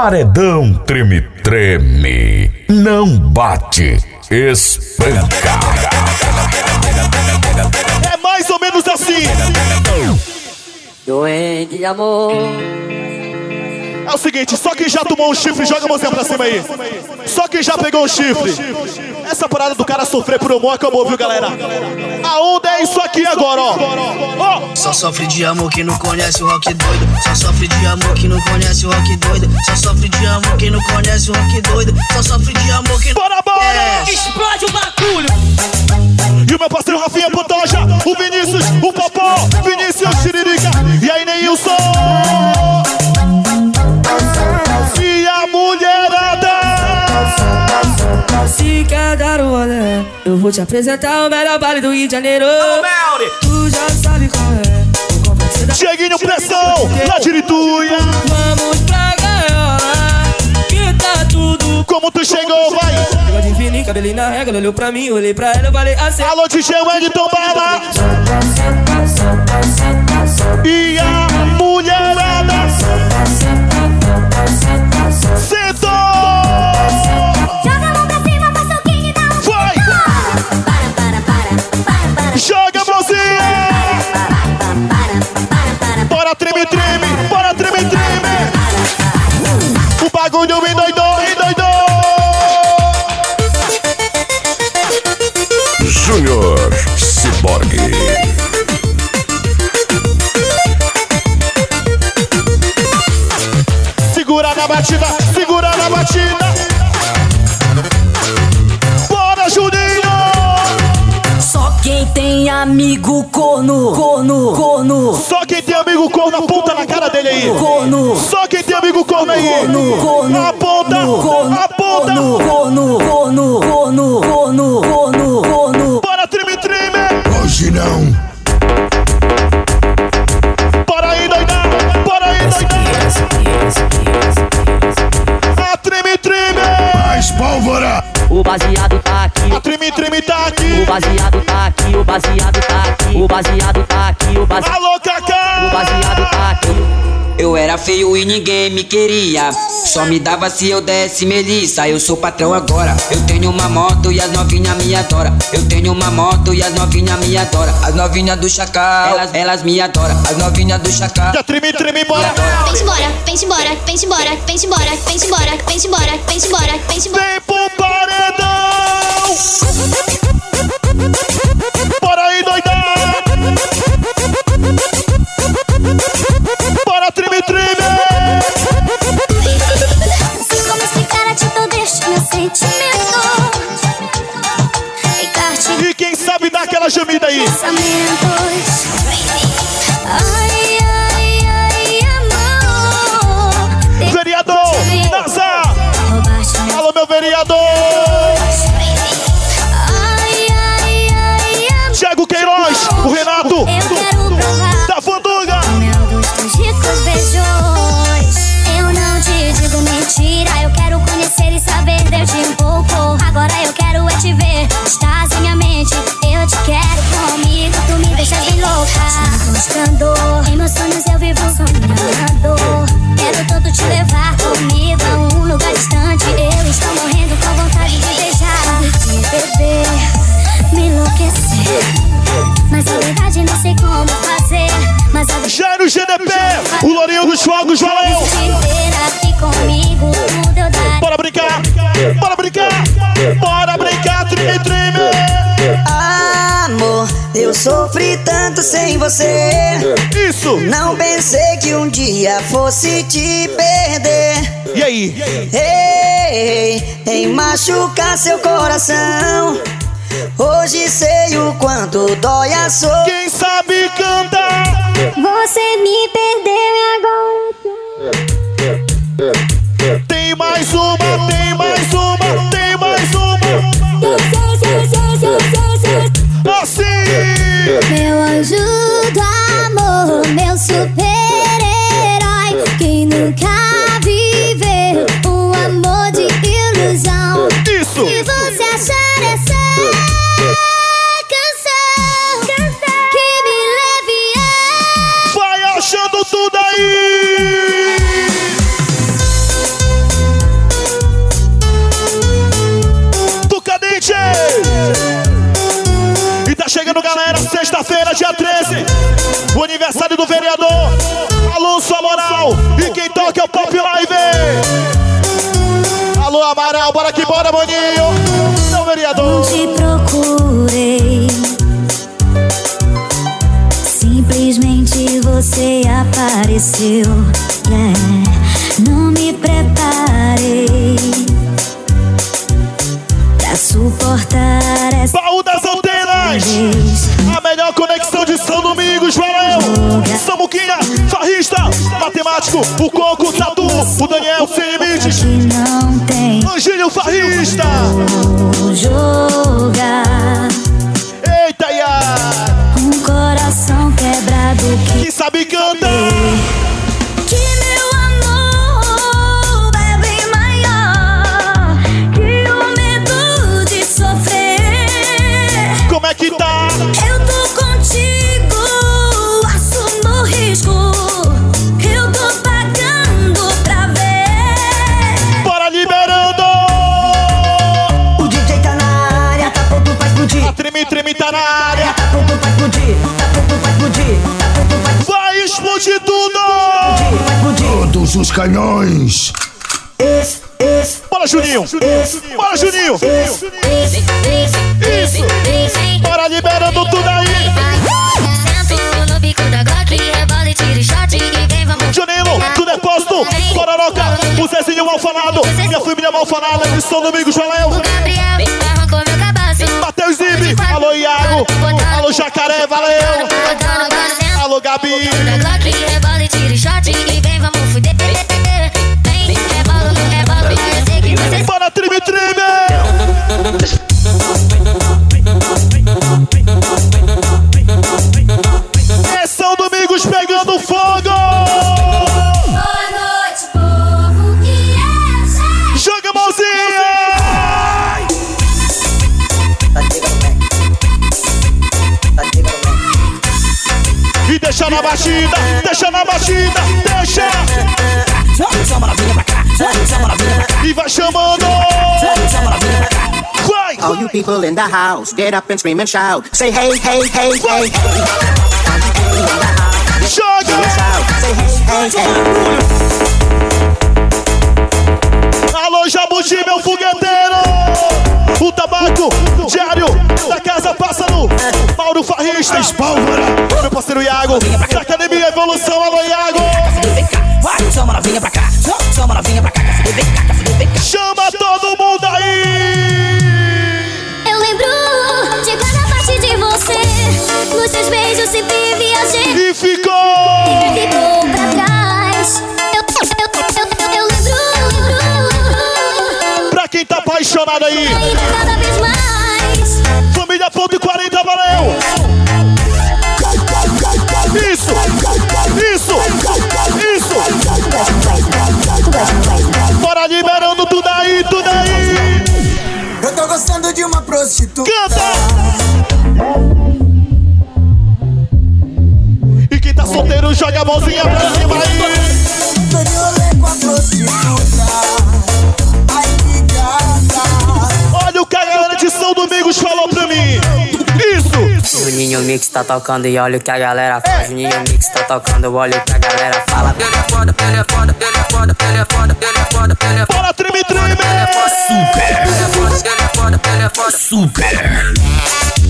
Paredão treme-treme. Não bate, espanca. É mais ou menos assim. Doente de amor. É o seguinte, só quem já tomou um chifre, joga a mãozinha pra cima aí. Só quem já pegou um chifre. Essa parada do cara sofrer por amor acabou, viu, galera? A onda é isso aqui agora, ó. Ó, Só sofre de amor quem não conhece o rock doido. Só sofre de amor quem não conhece o rock doido. Só sofre de amor quem não conhece o rock doido. Só sofre de amor quem não bora, bora! Explode o bagulho. E o meu parceiro Rafinha Pantoja, o Vinícius, o Popó, Vinícius Tiririca. E aí, Neilson. Se quer dar um olé, eu vou te apresentar o melhor baile do Rio de Janeiro. Tu já sabe qual é. O complexo da Cheguinho pressão, na dirituia. Vamos pra gaiola, que tá tudo. Como tu chegou, vai. Pegou de fininho, cabelinho na regra, olhou pra mim, olhei pra ela, eu falei assim. Alô, DJ Wellington Bala. E a mulherada. Treme, treme. Bora treme, treme. O bagulho endoidou, endoidou. Júnior Ciborgue. Segura na batida, segura na batida. Amigo corno, corno, corno, Só quem tem amigo corno, aponta na cara dele aí. corno. Só quem tem amigo corno aí. Corno, corno, Aponta, corno, aponta. corno, corno, corno, corno, corno, corno, corno. Bora, treme, treme. Hoje não. Bora aí, doidão. Aí, doidão. A treme, treme. Mais pólvora. O baseado tá aqui, A treme, treme tá o aqui. baseado tá aqui, o baseado tá aqui, o baseado tá aqui, o baseado, Alô, o Cacá. baseado tá aqui. Eu era feio e ninguém me queria. Só me dava se eu desse melissa. Eu sou patrão agora. Eu tenho uma moto e as novinhas me adoram. Eu tenho uma moto e as novinhas me adoram. As novinhas do chacal, elas, elas me adoram. As novinhas do chacal. Já treme, treme, bora. Vem-se embora, vem-se embora, vem-se embora, vem-se embora, vem-se embora, vem-se embora, vem-se embora, vem-se embora. Vem pro paredão. Bora aí, doidão. Aquela gemida aí. pensamentos. Buscando. Em meus sonhos eu vivo sonhando. Quero tanto te levar comigo a um lugar distante. Eu estou morrendo com vontade de beijar. De beber, me enlouquecer. Mas a verdade não sei como fazer. Mas a Jairo GDP, o Lourinho dos Fogos, valeu. Sofri tanto sem você. Isso, Não pensei que um dia fosse te perder. e aí? Ei, em machucar seu coração. Hoje sei o quanto dói a sua. Quem sabe cantar? Você me perdeu e agora. Tem mais uma, tem mais maninho. Não, vereador. Te procurei. Simplesmente você apareceu. Yeah. Não me preparei pra suportar essa. Baú das antenas. A melhor conexão de São Domingos, valeu! Samuquinha, farrista, matemático, o Coco, Angílio os canhões. Bora, Juninho! Bora, Juninho! Isso! Bora liberando tudo aí! Sento no bico da Glock, rebola e tira shot e vem, vamos. Juninho, do depósito, Pororoca, o Zezinho Malfanado, minha família São Domingos, valeu! Gabriel arrancou meu cabaço. Matheus Zibe, alô Iago, alô Jacaré, valeu! Alô Gabi, people in the house, get up and scream and shout. Say hey, hey, hey, hey, hey. Joga! Shout. Say hey, hey, hey. Alô, Jabuti, meu fogueteiro! O tabaco diário da Casa Pássaro, Mauro Farrista, Pólvora. meu parceiro Iago, da Academia Evolução, alô Iago! Vem cá, vai, chama novinha pra apaixonado aí, família ponto e 40, valeu! Isso! Isso! Isso! Bora liberando tudo aí, tudo aí! Eu tô gostando de uma prostituta. Canta! E quem tá solteiro joga a mãozinha pra cima Juninho Mix tá tocando e olha o que a galera faz. Juninho Mix tá tocando, olha o que a galera fala. Ele é foda, ele é foda, ele é foda, ele é foda, ele é foda, ele é foda. Bora, treme, treme! Super. Ele é foda, ele é foda, ele é foda. Super.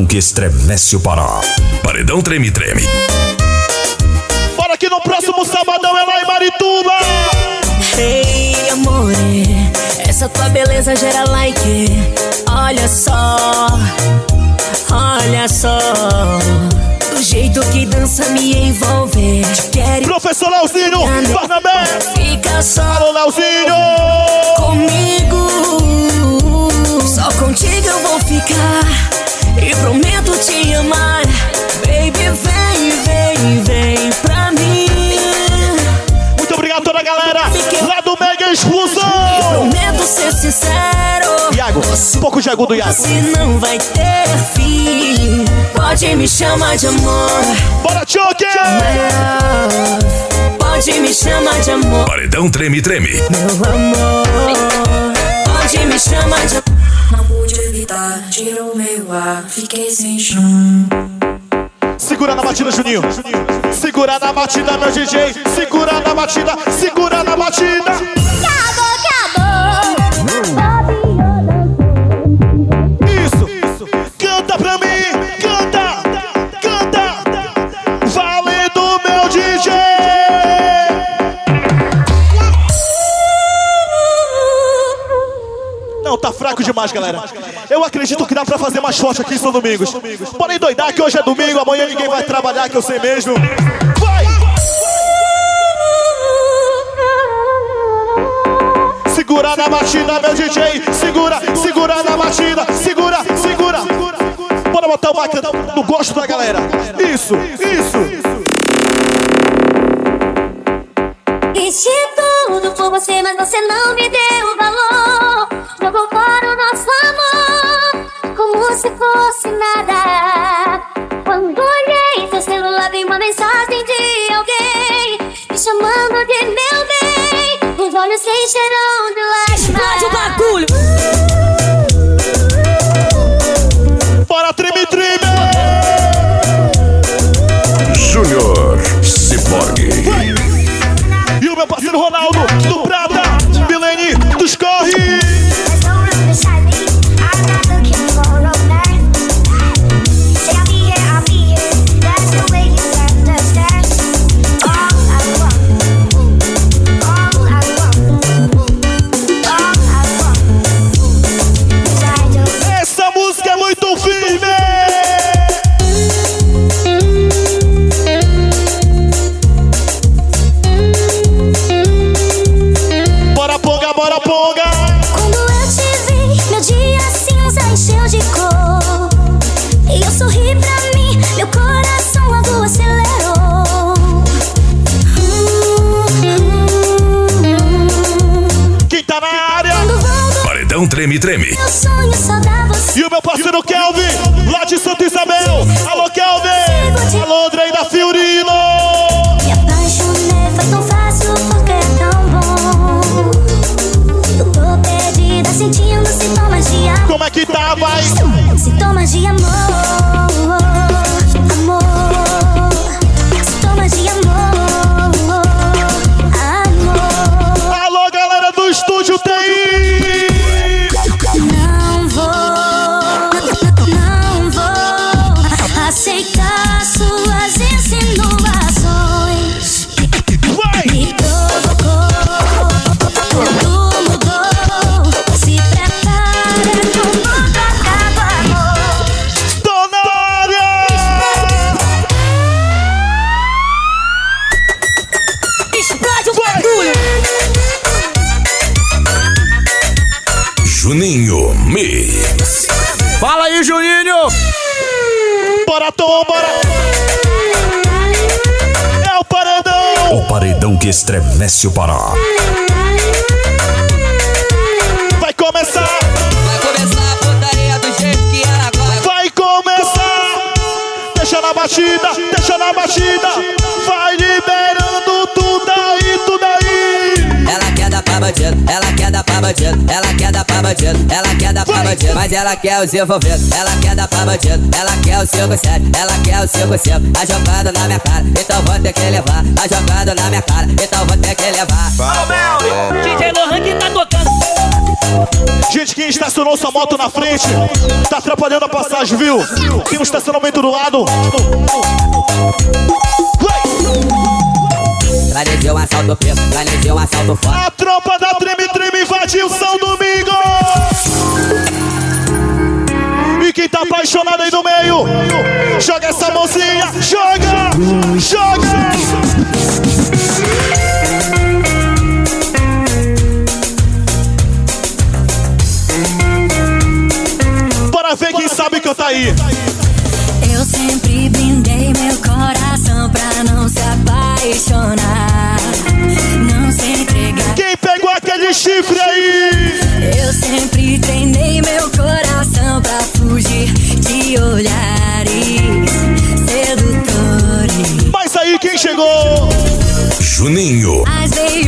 Paredão que estremece o Pará. Paredão treme, treme. Bora que no próximo sabadão é lá em Marituba. Ei, amore, essa tua beleza gera like. Olha só, olha só. Do jeito que dança me envolve. Te quero Professor Leozinho, Barnabé. fica só Alô, Leozinho. comigo. Só contigo eu vou ficar. E prometo te amar. Baby, vem, vem, vem pra mim. Muito obrigado, toda a galera lá do Mega Explosão. E prometo ser sincero. Iago, um pouco de agudo, Iago. Se não vai ter fim, pode me chamar de amor. Bora, Choque! Pode me chamar de amor. Paredão treme, treme. Meu amor, pode me chamar de amor. Tirou meu ar, fiquei sem chão. Segura na batida, Juninho. Segura na batida, meu DJ. Segura na batida, segura na batida. Fraco demais, galera. Eu acredito que dá pra fazer mais forte aqui em São Domingos. Podem doidar que hoje é domingo, amanhã ninguém vai trabalhar, que eu sei mesmo. Vai! Segura na batida, meu DJ. Segura, segura na batida. Segura, segura. Bora botar o mic no gosto da galera. Isso, isso. Fiz de tudo por você, mas você não me deu valor. Jogou fora se fosse nada. Quando olhei seu celular, vi uma mensagem de alguém me chamando de meu bem. Os olhos se encheram de lágrimas. Juninho Mix. Fala aí, Juninho! Bora, Tom, bora. É o paredão. O paredão que estremece o Pará. Vai começar. Vai começar a putaria do jeito que ela gosta. Vai começar. Deixa na batida, deixa na batida. Vai liberando tudo aí, tudo aí. Bandido, ela quer dar pra bandido, ela quer dar pra bandido, ela quer dar pra bandido, mas ela quer os envolvidos, ela quer dar pra bandido, ela quer o 57, ela quer o 55, tá jogando na minha cara, então vou ter que levar, tá jogando na minha cara, então vou ter que levar. DJ Lohan que tá tocando. Gente, quem estacionou sua moto na frente, tá atrapalhando a passagem, viu? Tem um estacionamento do lado. Vai! Planejei um assalto preto, planejei um assalto forte. A tropa da Treme Treme invadiu São Domingo! E quem tá apaixonado aí no meio, joga essa mãozinha, joga! Joga! Bora ver quem sabe cantar aí. Eu sempre brindei meu coração pra não se apaixonar, esse chifre aí! Eu sempre treinei meu coração pra fugir de olhares sedutores. Mas aí quem chegou? Juninho. Mas veio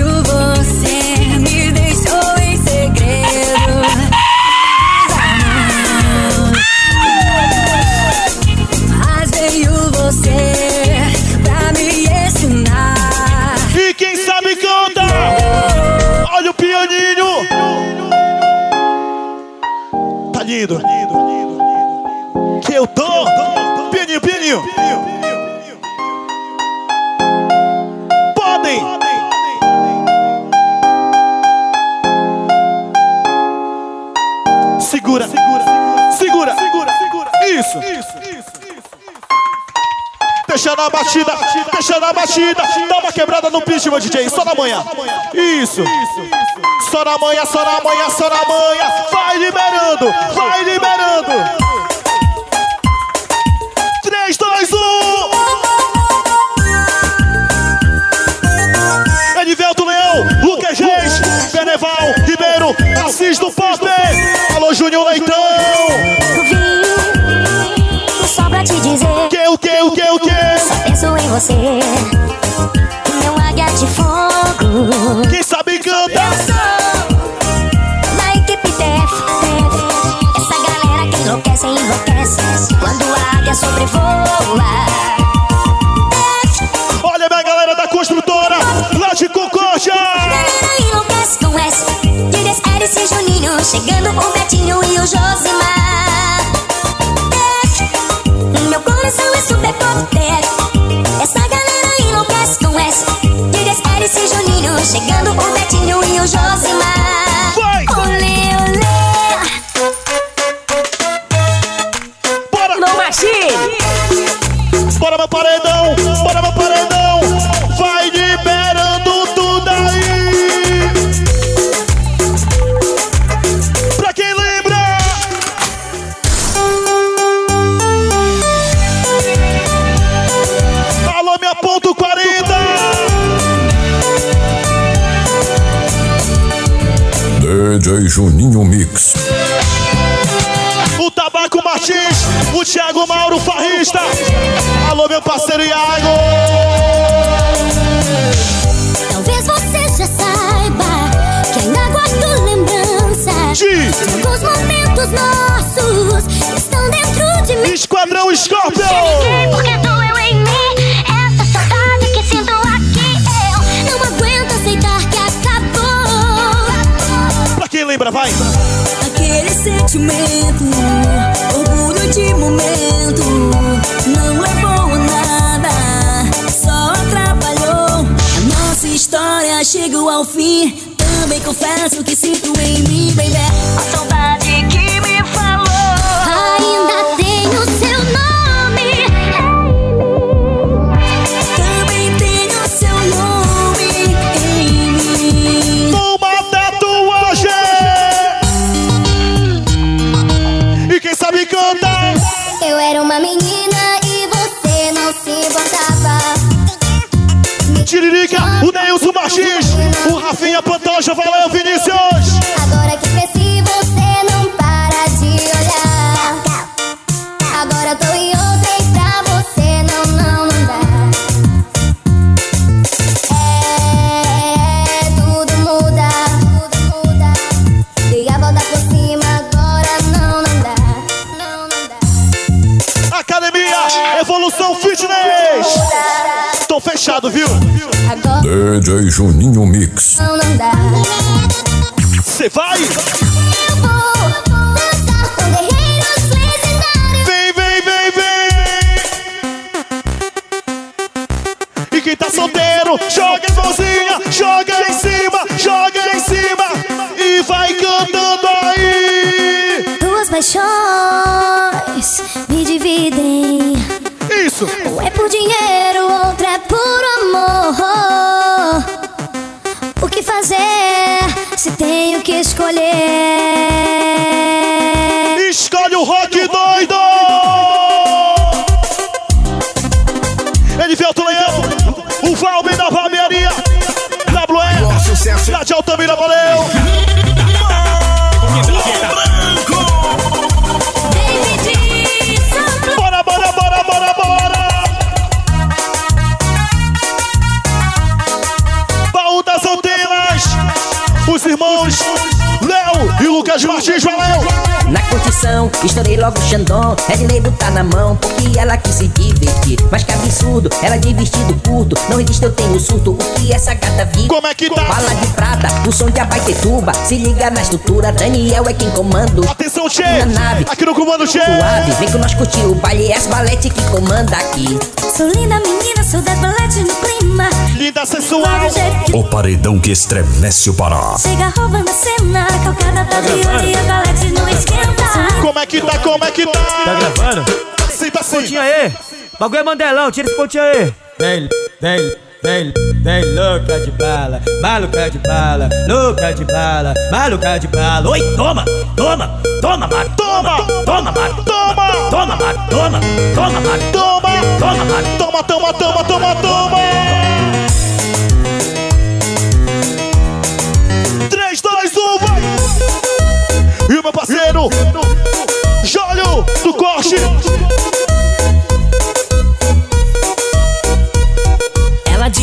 lindo. Que eu tô. Pianinho, pianinho. Podem. Segura, segura, segura, segura, segura. Isso, isso, isso. Deixa na batida, deixa na batida. Dá uma quebrada no pitch, meu DJ. Só na manhã. Isso. Só na manhã, só na manhã, só na manhã. Vai liberando, vai liberando. 3, 2, 1. Edivelto Leão, Lucas Reis, Beneval, Ribeiro, Assis do Pop. Alô, Júnior Leitão. Só pra te dizer Que, o que, o que, o que? Só penso em você Meu águia de fogo Quando a águia sobrevoa Olha minha galera da construtora, lá de Concórdia. galera enlouquece com S. Dias Eris e Juninho. Chegando o Betinho e o Josimar. Meu coração é super pop def. Essa galera enlouquece com S. Dias Eris e Juninho. Chegando o Betinho e o Josimar lembra, vai. Aquele sentimento, orgulho de momento, não levou a nada, só atrapalhou. A nossa história chegou ao fim. Também confesso que sinto em mim, baby, a saudade que me falou. Ainda DJ Juninho Mix. não, não dá. Cê vai? Eu vou dançar com guerreiros legendários. Vem, vem, vem, vem. E quem tá solteiro, joga as mãozinhas, joga em cima, joga em cima. E vai cantando aí. Duas paixões Na curtição, estourei logo o Xandão. Ednei botar na mão, porque ela quis se divertir. Mas que absurdo, ela de vestido curto. Não resiste, eu tenho surto, o que essa gata vive? Como é que tá? Bala de prata, o som de Abaitetuba. Se liga na estrutura, Daniel é quem comanda Atenção, Tchê! Na nave, aqui no comando, Tchê! Suave, vem com nós curtir o baile É as balete que comanda aqui Sou linda menina, sou das balete no clima Linda, sensual O paredão que estremece o Pará. Chega roubando a cena, calcada tá de olho e a balete não esquenta Como é que tá, como é que tá? Tá gravando? Sim, tá sim Pontinho aí. Bagulho é Mandelão, tira esse pontinho aí. Vem, vem, vem, vem, louca de bala, maluca de bala, louca de bala, maluca de bala. Oi, toma, toma, toma, Mari, Toma! toma, Mari, Toma! toma, Mari, toma, toma, Mari, Toma! toma, Mari. Toma, toma, toma, toma, toma! 3, 2, 1, vai! E o meu parceiro, Jólio do Corte!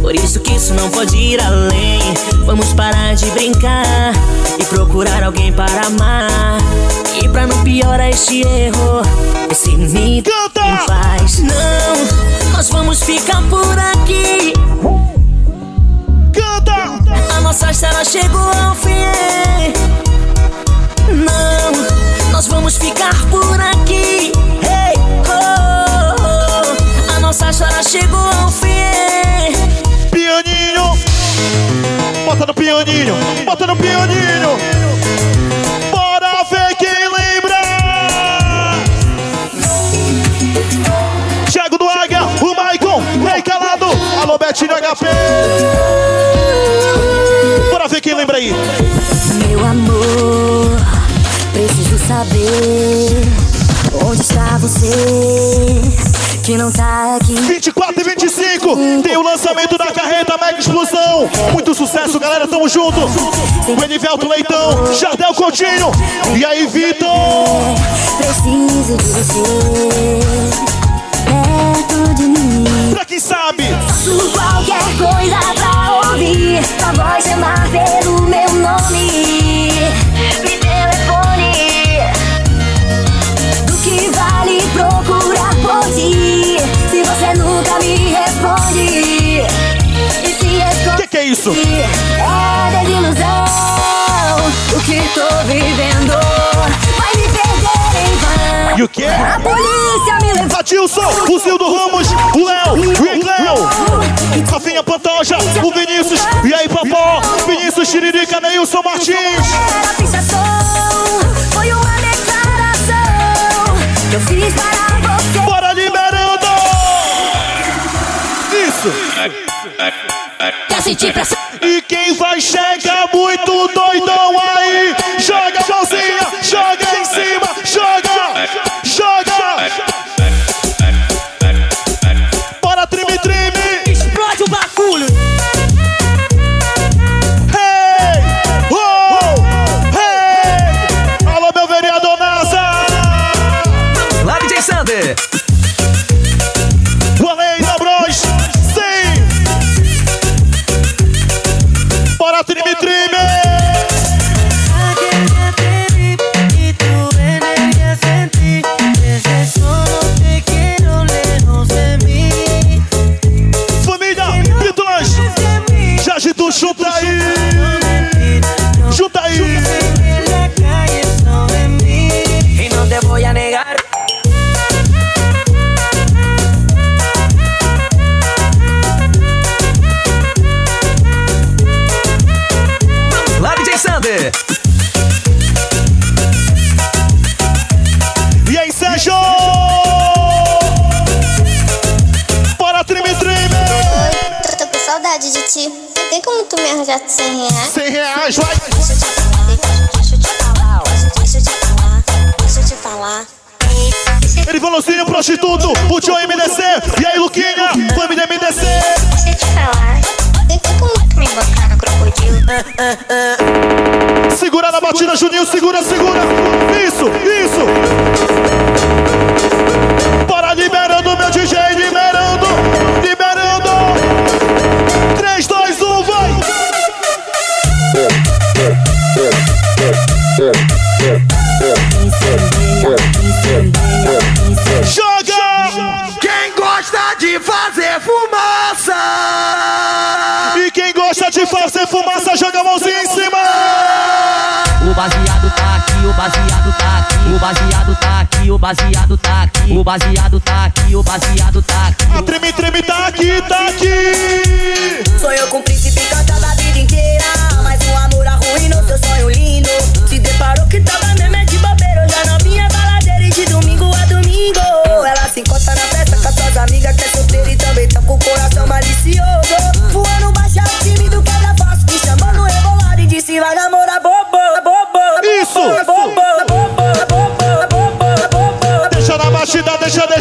Por isso que isso não pode ir além. Vamos parar de brincar e procurar alguém para amar. E pra não piorar este erro, me Canta! em paz. Não, nós vamos ficar por aqui. Canta! A nossa história chegou ao fim. Não, nós vamos ficar por aqui. Hey, oh, oh. A nossa história chegou ao fim. Pianinho! Bota no pianinho! Bota no pianinho! Bora ver quem lembra! Thiago do Águia, o Maicon, bem calado! Alô, Betinho HP! Bora ver quem lembra aí! Meu amor, preciso saber onde está você que não tá aqui. 24 e 25 tem o lançamento da carreta Mega Explosão. Muito sucesso, galera, tamo junto. O Enivelto Leitão, Jardel Coutinho. E aí, Vitor? Preciso de você perto de mim. Pra quem sabe, qualquer coisa pra ouvir, sua voz chamar pelo meu nome. É isso? É desilusão o que tô vivendo. Vai me perder em vão. E o quê? A polícia me levou. Adilson, o Zildo Ramos, o Léo, o Ecléo, Rafinha Pantoja, o Vinícius, e aí, Papó, Vinícius Tiririca, Neilson Martins. Era pichação, foi uma declaração que eu fiz para você. Bora liberando! Isso! Quer sentir pressão? E quem vai chegar muito doidão aí, de 100 reais. 100 reais, vai! Deixa eu te falar, deixa eu te falar, deixa eu te falar, deixa eu te falar. Ele falou assim, o prostituto, o tio MDC, e aí Luquinha, família MDC. Deixa eu te falar, não tem como me bancar no crocodilo. Segura na batida, Juninho, segura, segura. Isso, isso. Bora liberando meu DJ, libera. Fazer fumaça, joga a mãozinha em cima. O baseado tá aqui, o baseado tá aqui, o baseado tá aqui, o baseado tá aqui, o baseado tá aqui, o baseado tá aqui. A treme, treme tá aqui, tá aqui. Sonhou com o príncipe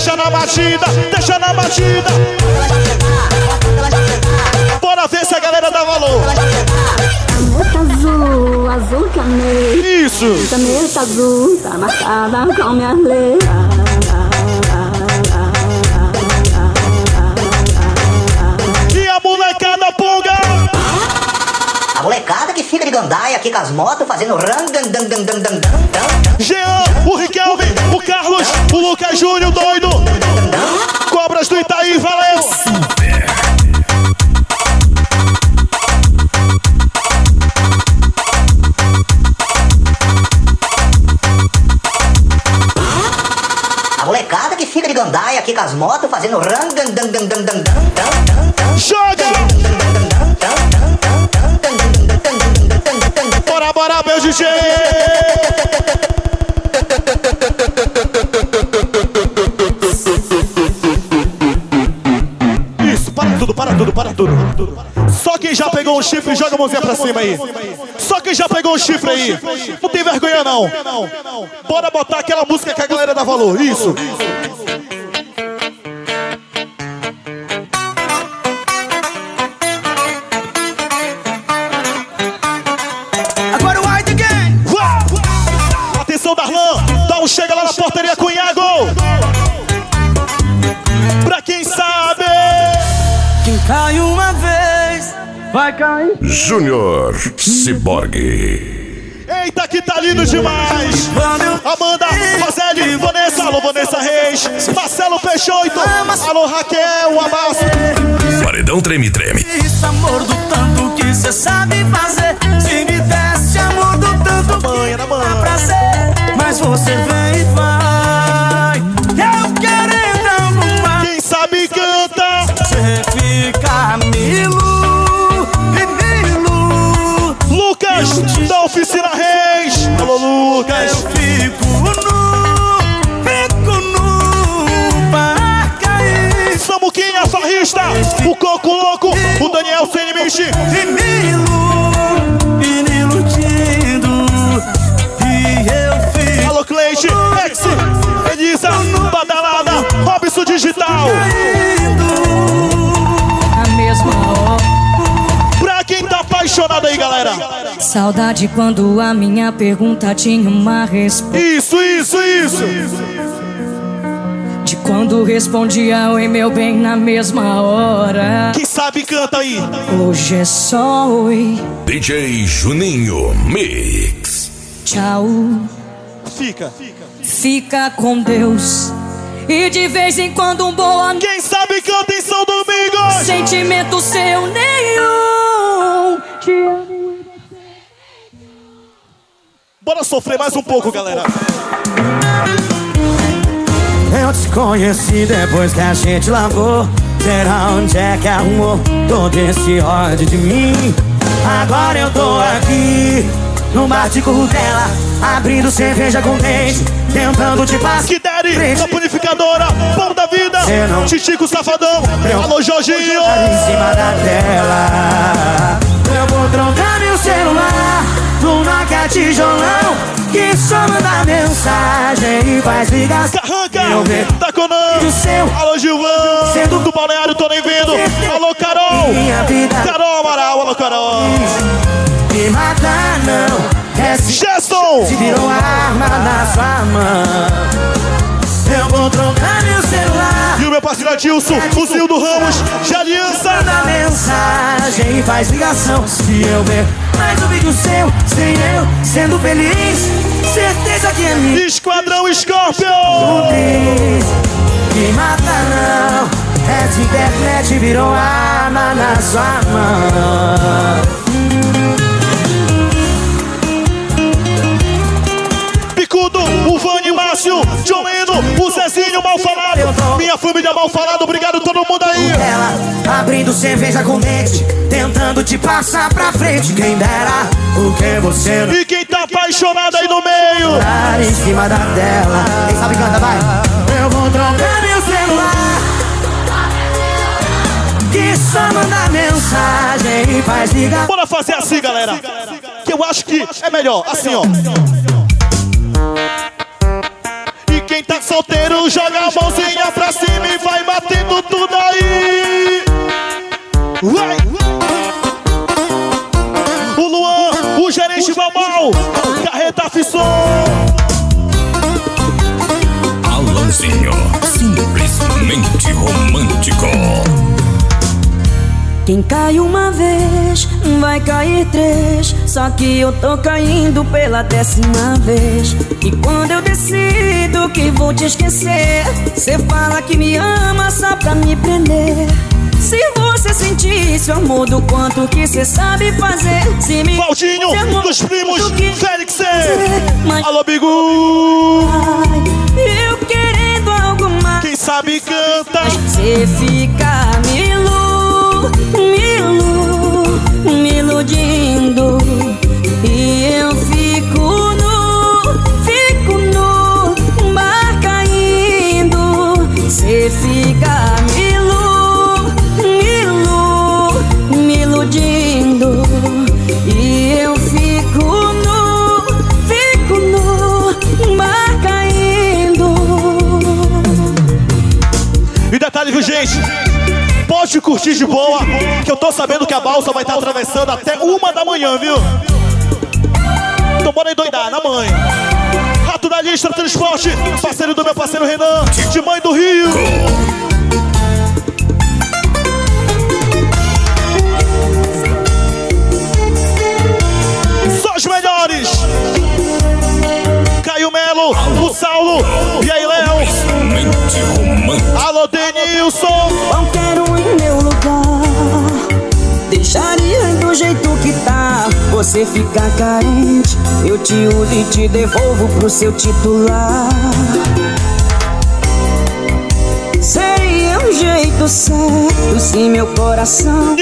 deixa, na batida, deixa na batida. Bora ver se a galera dá valor. Caneta azul, azul caneta. Isso. Caneta azul, tá marcada com minhas E a molecada ponga. A molecada fica de gandaia aqui com as motos fazendo rang dan dan dan dan dan dan dan. Jean, o Riquelme, o Carlos, o Lucas Júnior, doido. Cobras do Itaí, valeu. A molecada que fica de gandaia aqui com as motos fazendo dan dan dan dan dan dan dan dan dan. Joga. DJ. Isso, para tudo, para tudo, para tudo. Só quem já pegou um chifre, joga a mãozinha pra cima aí. Só quem já pegou um chifre aí. Não tem vergonha não. Bora botar aquela música que a galera dá valor. Isso. Ciborgue. Eita, que tá lindo demais! Amanda, Roseli, Vanessa, alô Vanessa Reis, Marcelo Peixoto, alô Raquel, um abraço. Paredão treme, treme. Isso, amor do tanto que cê sabe fazer. Se me desse amor do tanto que dá prazer. Mas você vem o Coco Louco, o Daniel Senimichi. E milo, e me iludindo. E eu fico Alô Cleide, Ex, Elisa, Badalada, Robson Digital. A mesma hora. Pra quem tá apaixonado aí, galera. Saudade quando a minha pergunta tinha uma resposta. Isso, isso, isso. De quando respondia oi meu bem na mesma hora. Canta aí. Hoje é só oi, DJ Juninho Mix. tchau. Fica. Fica com Deus. E de vez em quando um boa Quem sabe canta em São Domingos. Sentimento seu nenhum. Te amo. Bora sofrer mais um pouco, galera. Eu te conheci depois que a gente lavou. Será onde é que arrumou todo esse ódio de mim? Agora eu tô aqui no bar de dela, abrindo cerveja com dente, tentando te passar. Que Daddy, da purificadora, pão da vida. Titico Safadão. Alô, Jorginho. em cima da tela. Eu vou trocar meu celular no Nokia tijolão. Que só manda mensagem e faz ligação. Carranca, da Conan Alô Gilvão Sendo Do Balneário, tô nem vendo. Alô Carol. Minha vida Carol Amaral, alô Carol. Me mata não. É se, Gerson. Se virou arma na sua mão. Eu vou trocar meu celular o meu parceiro Adilson, o Zildo Ramos de Aliança Manda mensagem e faz ligação Se eu ver mais um vídeo seu Sem eu sendo feliz Certeza que é minha Esquadrão Scorpion! Me mata não Essa internet virou arma na sua mão o Vani Márcio, John Eno, o Zezinho mal falado. Minha família mal falado, obrigado todo mundo aí. Ela abrindo cerveja com dente, tentando te passar pra frente. Quem dera o que você não. E quem tá apaixonado aí no meio? Tá em cima da tela. Quem sabe canta, vai. Eu vou trocar meu celular. Que só manda mensagem e faz ligar. Bora fazer assim, galera. Que eu acho que é melhor, assim, ó. E quem tá solteiro joga a mãozinha pra cima e vai batendo tudo aí. Vai! O Luan, o gerente Bamal, Carreta Fisson. Alanzinho, simplesmente romântico. Quem cai uma vez, vai cair três. Só que eu tô caindo pela décima vez. E quando eu decido que vou te esquecer, cê fala que me ama só pra me prender. Se você sentisse o amor do quanto que cê sabe fazer, se me Valdinho, se amor dos primos, que Félix. mas Alô, Bigu. eu querendo algo mais. Quem sabe canta. Cê fica gente? Pode curtir de boa, que eu tô sabendo que a balsa vai estar atravessando até uma da manhã, viu? Então bora endoidar, na manhã. Rato da lista, transporte, parceiro do meu parceiro Renan, de mãe do Rio. Só os melhores. Caio Melo, o Saulo, e aí, Mente romântica. Alô, Denilson. Qualquer um em meu lugar. Deixaria do jeito que tá. Você fica carente. Eu te uso e te devolvo pro seu titular. Seria um jeito certo Se meu coração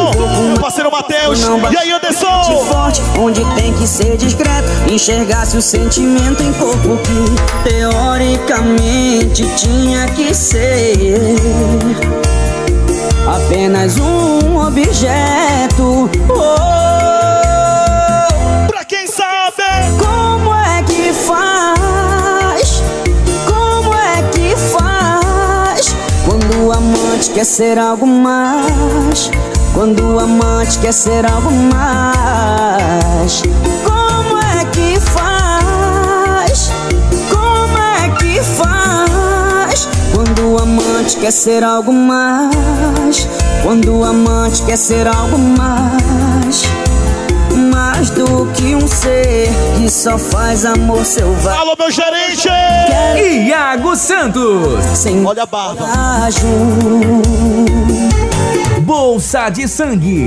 Som, meu parceiro Matheus. E aí, Anderson? forte, onde tem que ser discreto Enxergasse o sentimento em corpo que Teoricamente tinha que ser Apenas um objeto oh, Pra quem sabe, Como é que faz? Como é que faz? Quando o amante quer ser algo mais Quando o amante quer ser algo mais Como é que faz? Como é que faz? Quando o amante quer ser algo mais Quando o amante quer ser algo mais mais do que um ser que só faz amor selvagem. Alô, meu gerente! Iago Santos. Sem Olha a barba. Bolsa de sangue.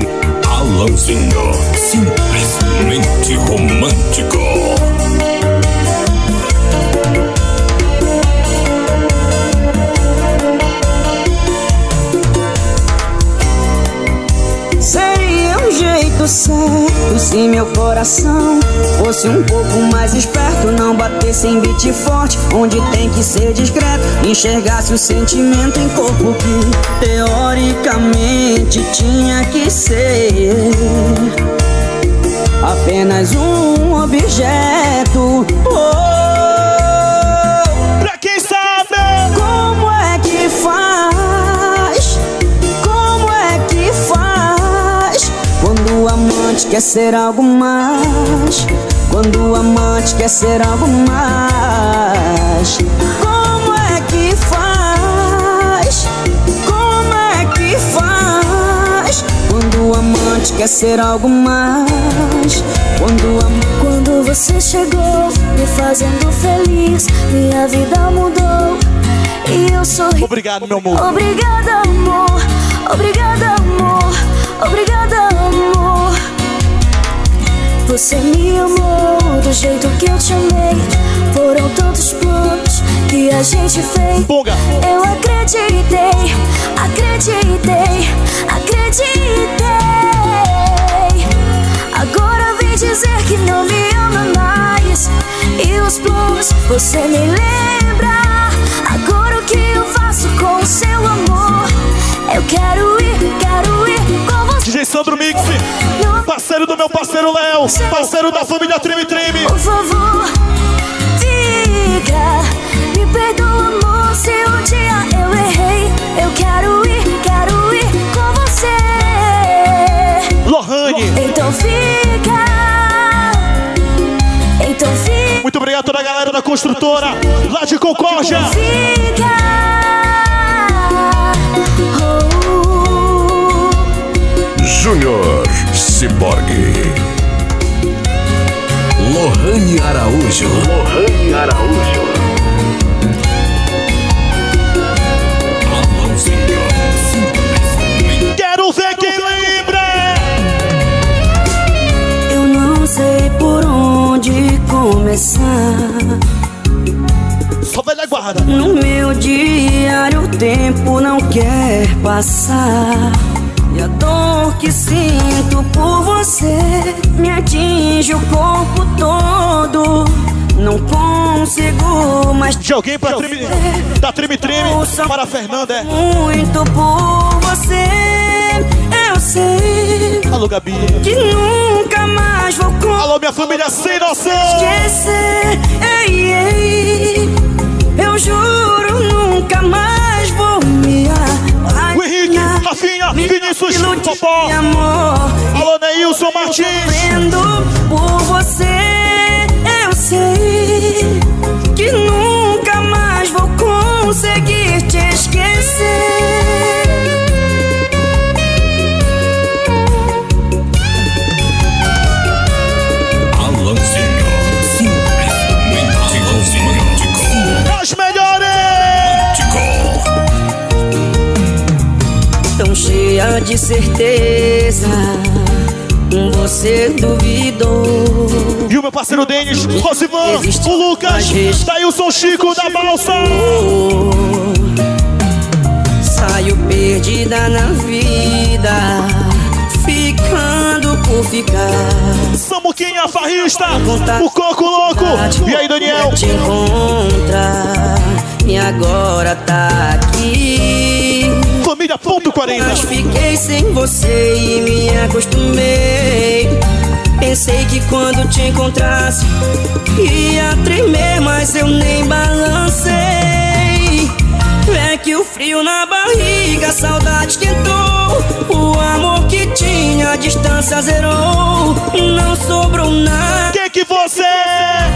Alanzinho, simplesmente romântico. Certo se meu coração fosse um pouco mais esperto. Não batesse em beat forte, onde tem que ser discreto. Enxergasse o sentimento em corpo que teoricamente tinha que ser apenas um objeto. Quer ser algo mais. Quando o amante quer ser algo mais. Como é que faz? Como é que faz? Quando o amante quer ser algo mais. Quando o am- Quando você chegou, me fazendo feliz, minha vida mudou. E eu sorri. Obrigado, meu amor. Obrigada, amor. Obrigada, amor. Obrigada, amor. Você me amou do jeito que eu te amei. Foram tantos planos que a gente fez. Eu acreditei, acreditei, acreditei. Agora vem dizer que não me ama mais. E os planos você me lembra. Agora o que eu faço com o seu amor? Eu quero ir, quero ir com você. DJ Sandro Mix, do meu parceiro Léo, parceiro da família Treme Treme. Por favor, diga, me perdoa, amor, se um dia eu errei. Eu quero ir, quero ir com você. Lohane. Então fica, então fica. Muito obrigado a toda a galera da construtora, lá de Concórdia. Júnior Ciborgue. Lohane Araújo. Lohane Araújo. Quero ver quem lembra. Eu não sei por onde começar. Só velha guarda. No meu diário o tempo não quer passar. E a dor que sinto por você me atinge o corpo todo. Não consigo mais. De alguém pra treme, da Treme para a Fernanda. é. Muito por você, eu sei. Alô, Gabi. Que nunca mais vou com Alô, minha família sem noção. Esquecer, ei, ei. Eu juro, nunca mais vou me Henrique, Rafinha, Vinícius, Popó. Alô, Neilson Martins. De certeza, você duvidou. E o meu parceiro Denis, Rosivan, o Lucas, Dailson Chico da Balsa. Saio perdida na vida, ficando por ficar. Samuquinha Farrista, o Coco Louco. E aí, Daniel? Te encontrar e agora tá aqui. Família ponto 40. Mas fiquei sem você e me acostumei. Pensei que quando te encontrasse ia tremer, mas eu nem balancei. É que o frio na barriga, a saudade esquentou. O amor que tinha, a distância zerou. Não sobrou nada. Que que você é?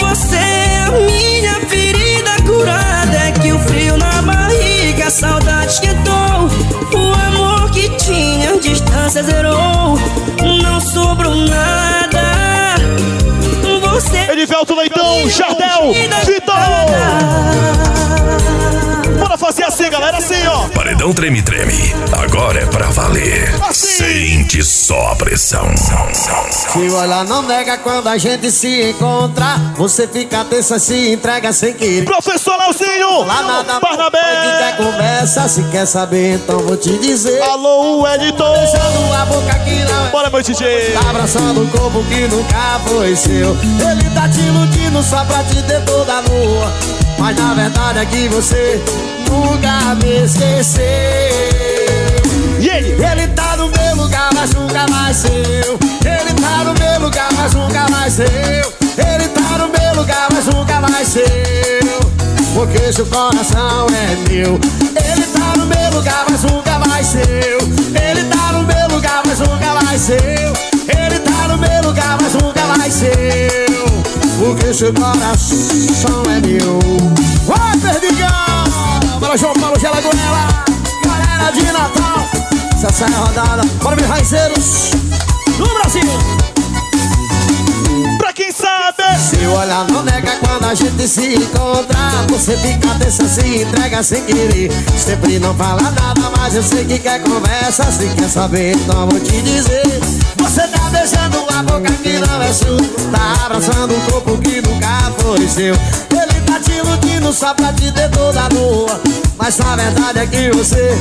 Você é a minha ferida curada. É que o frio na barriga, a saudade esquentou. Distância zerou. Não sobrou nada. Você. Edivelto Leitão, Jardel, Vitor. Bora fazer assim, galera, assim, ó. Paredão treme treme. Agora é pra valer. Sente só a pressão. Se olhar não nega quando a gente se encontra. Você fica tensa, se entrega sem querer. Professor Leozinho, Lá nada Barnabé. que quer conversa, se quer saber, então vou te dizer. Alô, editor. Beijando a boca que não é. Bora, meu DJ. Tá abraçando o corpo que nunca foi seu. Ele tá te iludindo só pra te ter toda a lua. Mas na verdade é que você nunca me esqueceu. E ele? Tá no meu lugar, mas nunca mais seu. Ele tá no meu lugar, mas nunca mais seu. Ele tá no meu lugar, mas nunca mais seu. Porque seu coração é meu. Ele tá no meu lugar, mas nunca mais seu. Ele tá no meu lugar, mas nunca mais seu. Ele tá no meu lugar, mas nunca vai ser Porque seu coração é meu. Vai, Perdigão! Bora, João Paulo Gelagoela Galera de Natal. Essa é a rodada. Bora, vir raizeiros. No Brasil. Pra quem sabe. Se olhar não nega quando a gente se encontra Você de cabeça se entrega sem querer. Sempre não fala nada, mas eu sei que quer conversa Se quer saber, então vou te dizer Você tá beijando a boca que não é sua. Tá abraçando um corpo que nunca foi seu. Ele tá te iludindo só pra te ter toda boa Mas a verdade é que você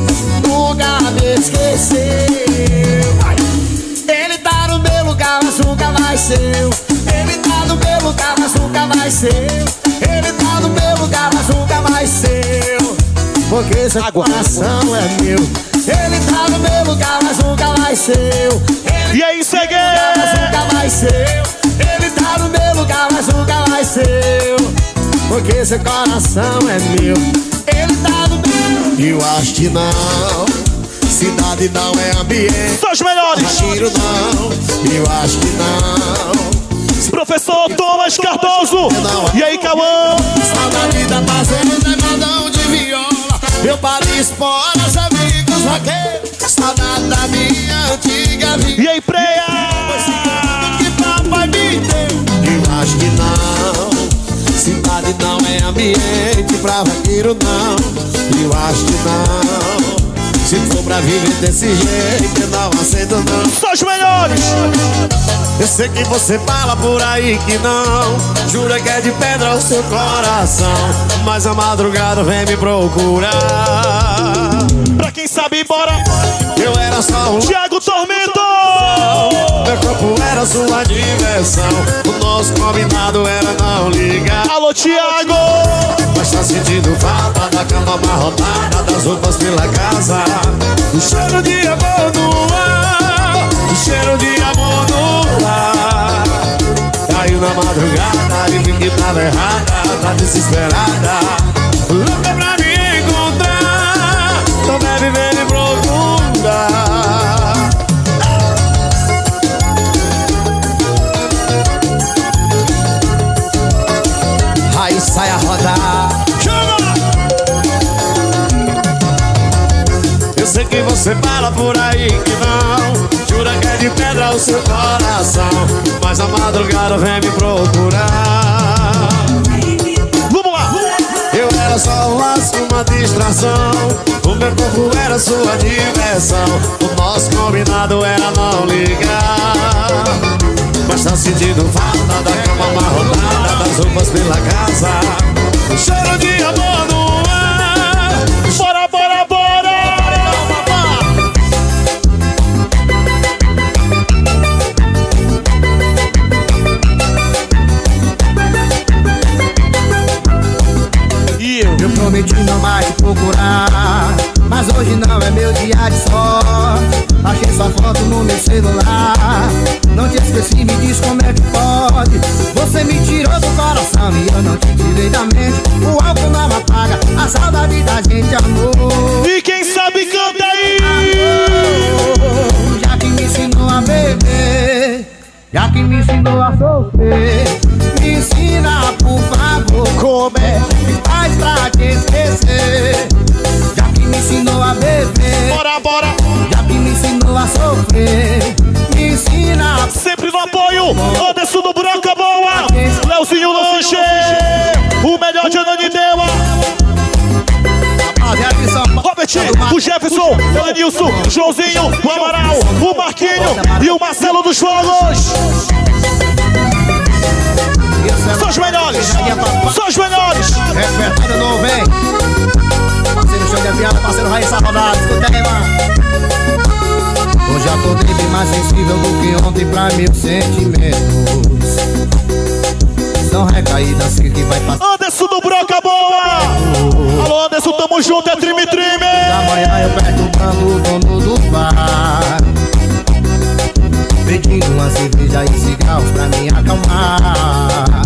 nunca me esqueceu. Ele tá no meu lugar, mas nunca vai ser Ele tá no meu lugar, mas nunca vai ser Ele tá no meu lugar, mas nunca vai ser Porque seu coração é meu. Ele tá no meu lugar, mas nunca vai ser E aí, segue! Mas nunca vai ser Ele tá no meu lugar, mas nunca vai ser Porque seu coração é meu. Ele tá no meu. Eu acho que não. Cidade não é ambiente. São os melhores. Tiro não. Eu acho que não. Professor Thomas Cardoso. E aí, Cauã? Saudade da fazenda, modão de viola. Meu país fora, os amigos vaqueiros Da minha antiga vida E aí, Preia que papai me deu Eu acho que não Cidade não é ambiente pra vaqueiro não Eu acho que não se for pra viver desse jeito, eu não aceito não Só os melhores. Eu sei que você fala por aí que não. Jura que é de pedra o seu coração. Mas a madrugada vem me procurar. Pra quem sabe, bora Eu era só um Thiago Tormento! Meu corpo era sua diversão. O nosso combinado era não ligar. Alô, Thiago! Mas tá sentindo falta da cama amarrotada Das roupas pela casa. O cheiro de amor no ar O cheiro de amor no ar. Caiu na madrugada e vi que tava errada Tá desesperada você fala por aí que não. Jura que é de pedra o seu coração. Mas a madrugada vem me procurar. Vamos lá! Eu era só um laço, uma distração. O meu corpo era sua diversão. O nosso combinado era não ligar. Mas tá sentindo falta da cama amarrotada Das roupas pela casa. O cheiro de Mas hoje não é meu dia de sorte. Achei sua foto no meu celular. Não te esqueci, me diz como é que pode. Você me tirou do coração e eu não te tirei da mente. O álcool não apaga a saudade da gente, amor. E quem sabe canta aí! Já que me ensinou a beber Já que me ensinou a sofrer Me ensina, por favor, como é que faz pra te esquecer. Já que me ensinou a beber Bora, bora! Já que me ensinou a sofrer Me ensina Sempre no apoio. Anderson do Broca Boa. Leozinho Lanche O melhor de Ananindeua Robert, o Jefferson, o Lenilson, Joãozinho, o Amaral, o Marquinho e o Marcelo dos Fogos. São os melhores, são os melhores. Repertório novo, hein? Parceiro show de piada, parceiro Raíssa Rodada, escuta aí, mano Hoje acordei bem mais sensível do que ontem pra meus sentimentos São recaídas que, que vai passar Anderson do Broca Boa. Alô, Anderson, tamo junto, é trime trime. Amanhã eu perturbando o dono do bar Pedindo uma cerveja e cigarros pra me acalmar.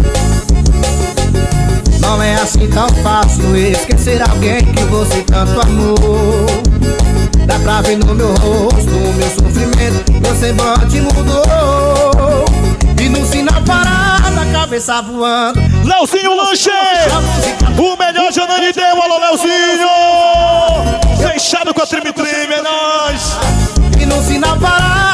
Não é assim tão fácil esquecer alguém que você tanto amou. Dá pra ver no meu rosto, o meu sofrimento Meu semblante mudou. E no sinal parado, a cabeça voando. Leozinho Lanche! O melhor Janane deu, alô Leozinho! Fechado com a Trime Trime, é nóis! E no sinal parado,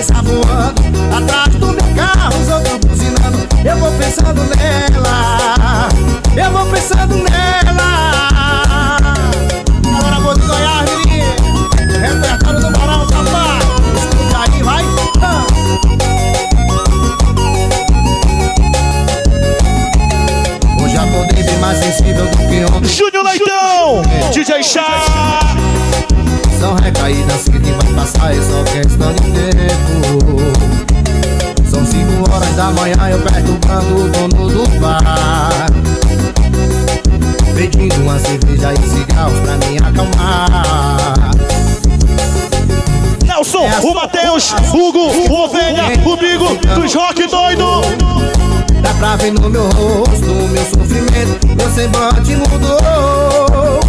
cabeça voando. Atrás do meu carro, os outros buzinando. Eu vou pensando nela. Eu vou pensando nela. Agora vou de Goiás, menino Repertório do Barão, papai Escuta aí, vai. Ah. Hoje acordei bem mais sensível do que ontem. Júnior Leitão! DJ Chá! São recaídas que vai passar, é só questão de tempo. São cinco horas da manhã, eu perturbando o dono do bar Pedindo uma cerveja e cigarros pra me acalmar. Nelson, o Matheus, Hugo, o Ovelha, o Bigo, dos Rock Doido! Dá pra ver no meu rosto o meu sofrimento Meu semblante mudou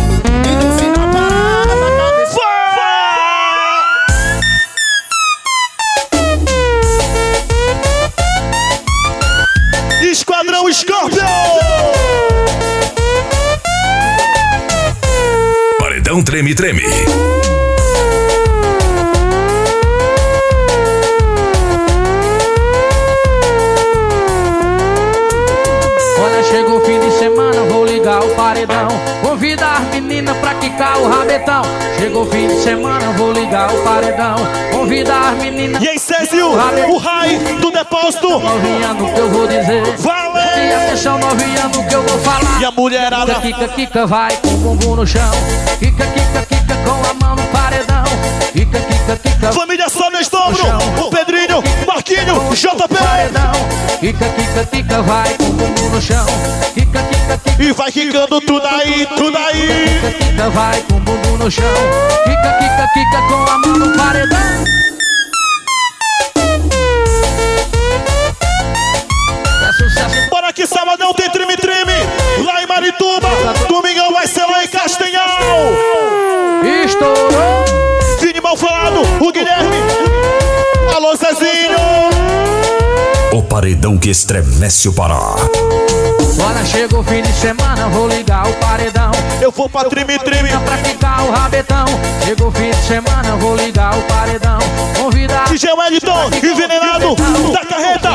Paredão treme, treme. Olha, chegou o fim de semana, vou ligar o paredão. Convidar as meninas pra quicar o rabetão. Chegou o fim de semana, vou ligar o paredão. Convidar as meninas. E aí, Césio, o Rai do depósito! Novinha no que eu vou dizer. Vale! E atenção, novinha no que eu vou falar. E a mulherada? Kika, kika, vai com o bumbum no chão. Kika, kika, kika, com a mão no paredão. Kika, kika, kika. Família Sobe Estobro, o Pedrinho, Marquinho, JP! Paredão. Kika, kika, kika, vai com o bumbum no chão. Kika, kika, kika. E vai quicando tudo aí, tudo aí! Kika, kika, vai com o bumbum no chão. Kika, kika, kika, com a mão no paredão. Bora que sabadão tem trime trime! Lá em Marituba, domingão vai ser lá em Castanhal! Estourou! Vini mal falado, o Guilherme! Alô Zezinho! O paredão que estremece o Pará. Bora, chegou o fim de semana, vou ligar o paredão. Eu vou pra trime trime! Pra quicar o rabetão. Chegou o fim de semana, vou ligar o paredão. Convidar. DJ Wellington, envenenado da carreta!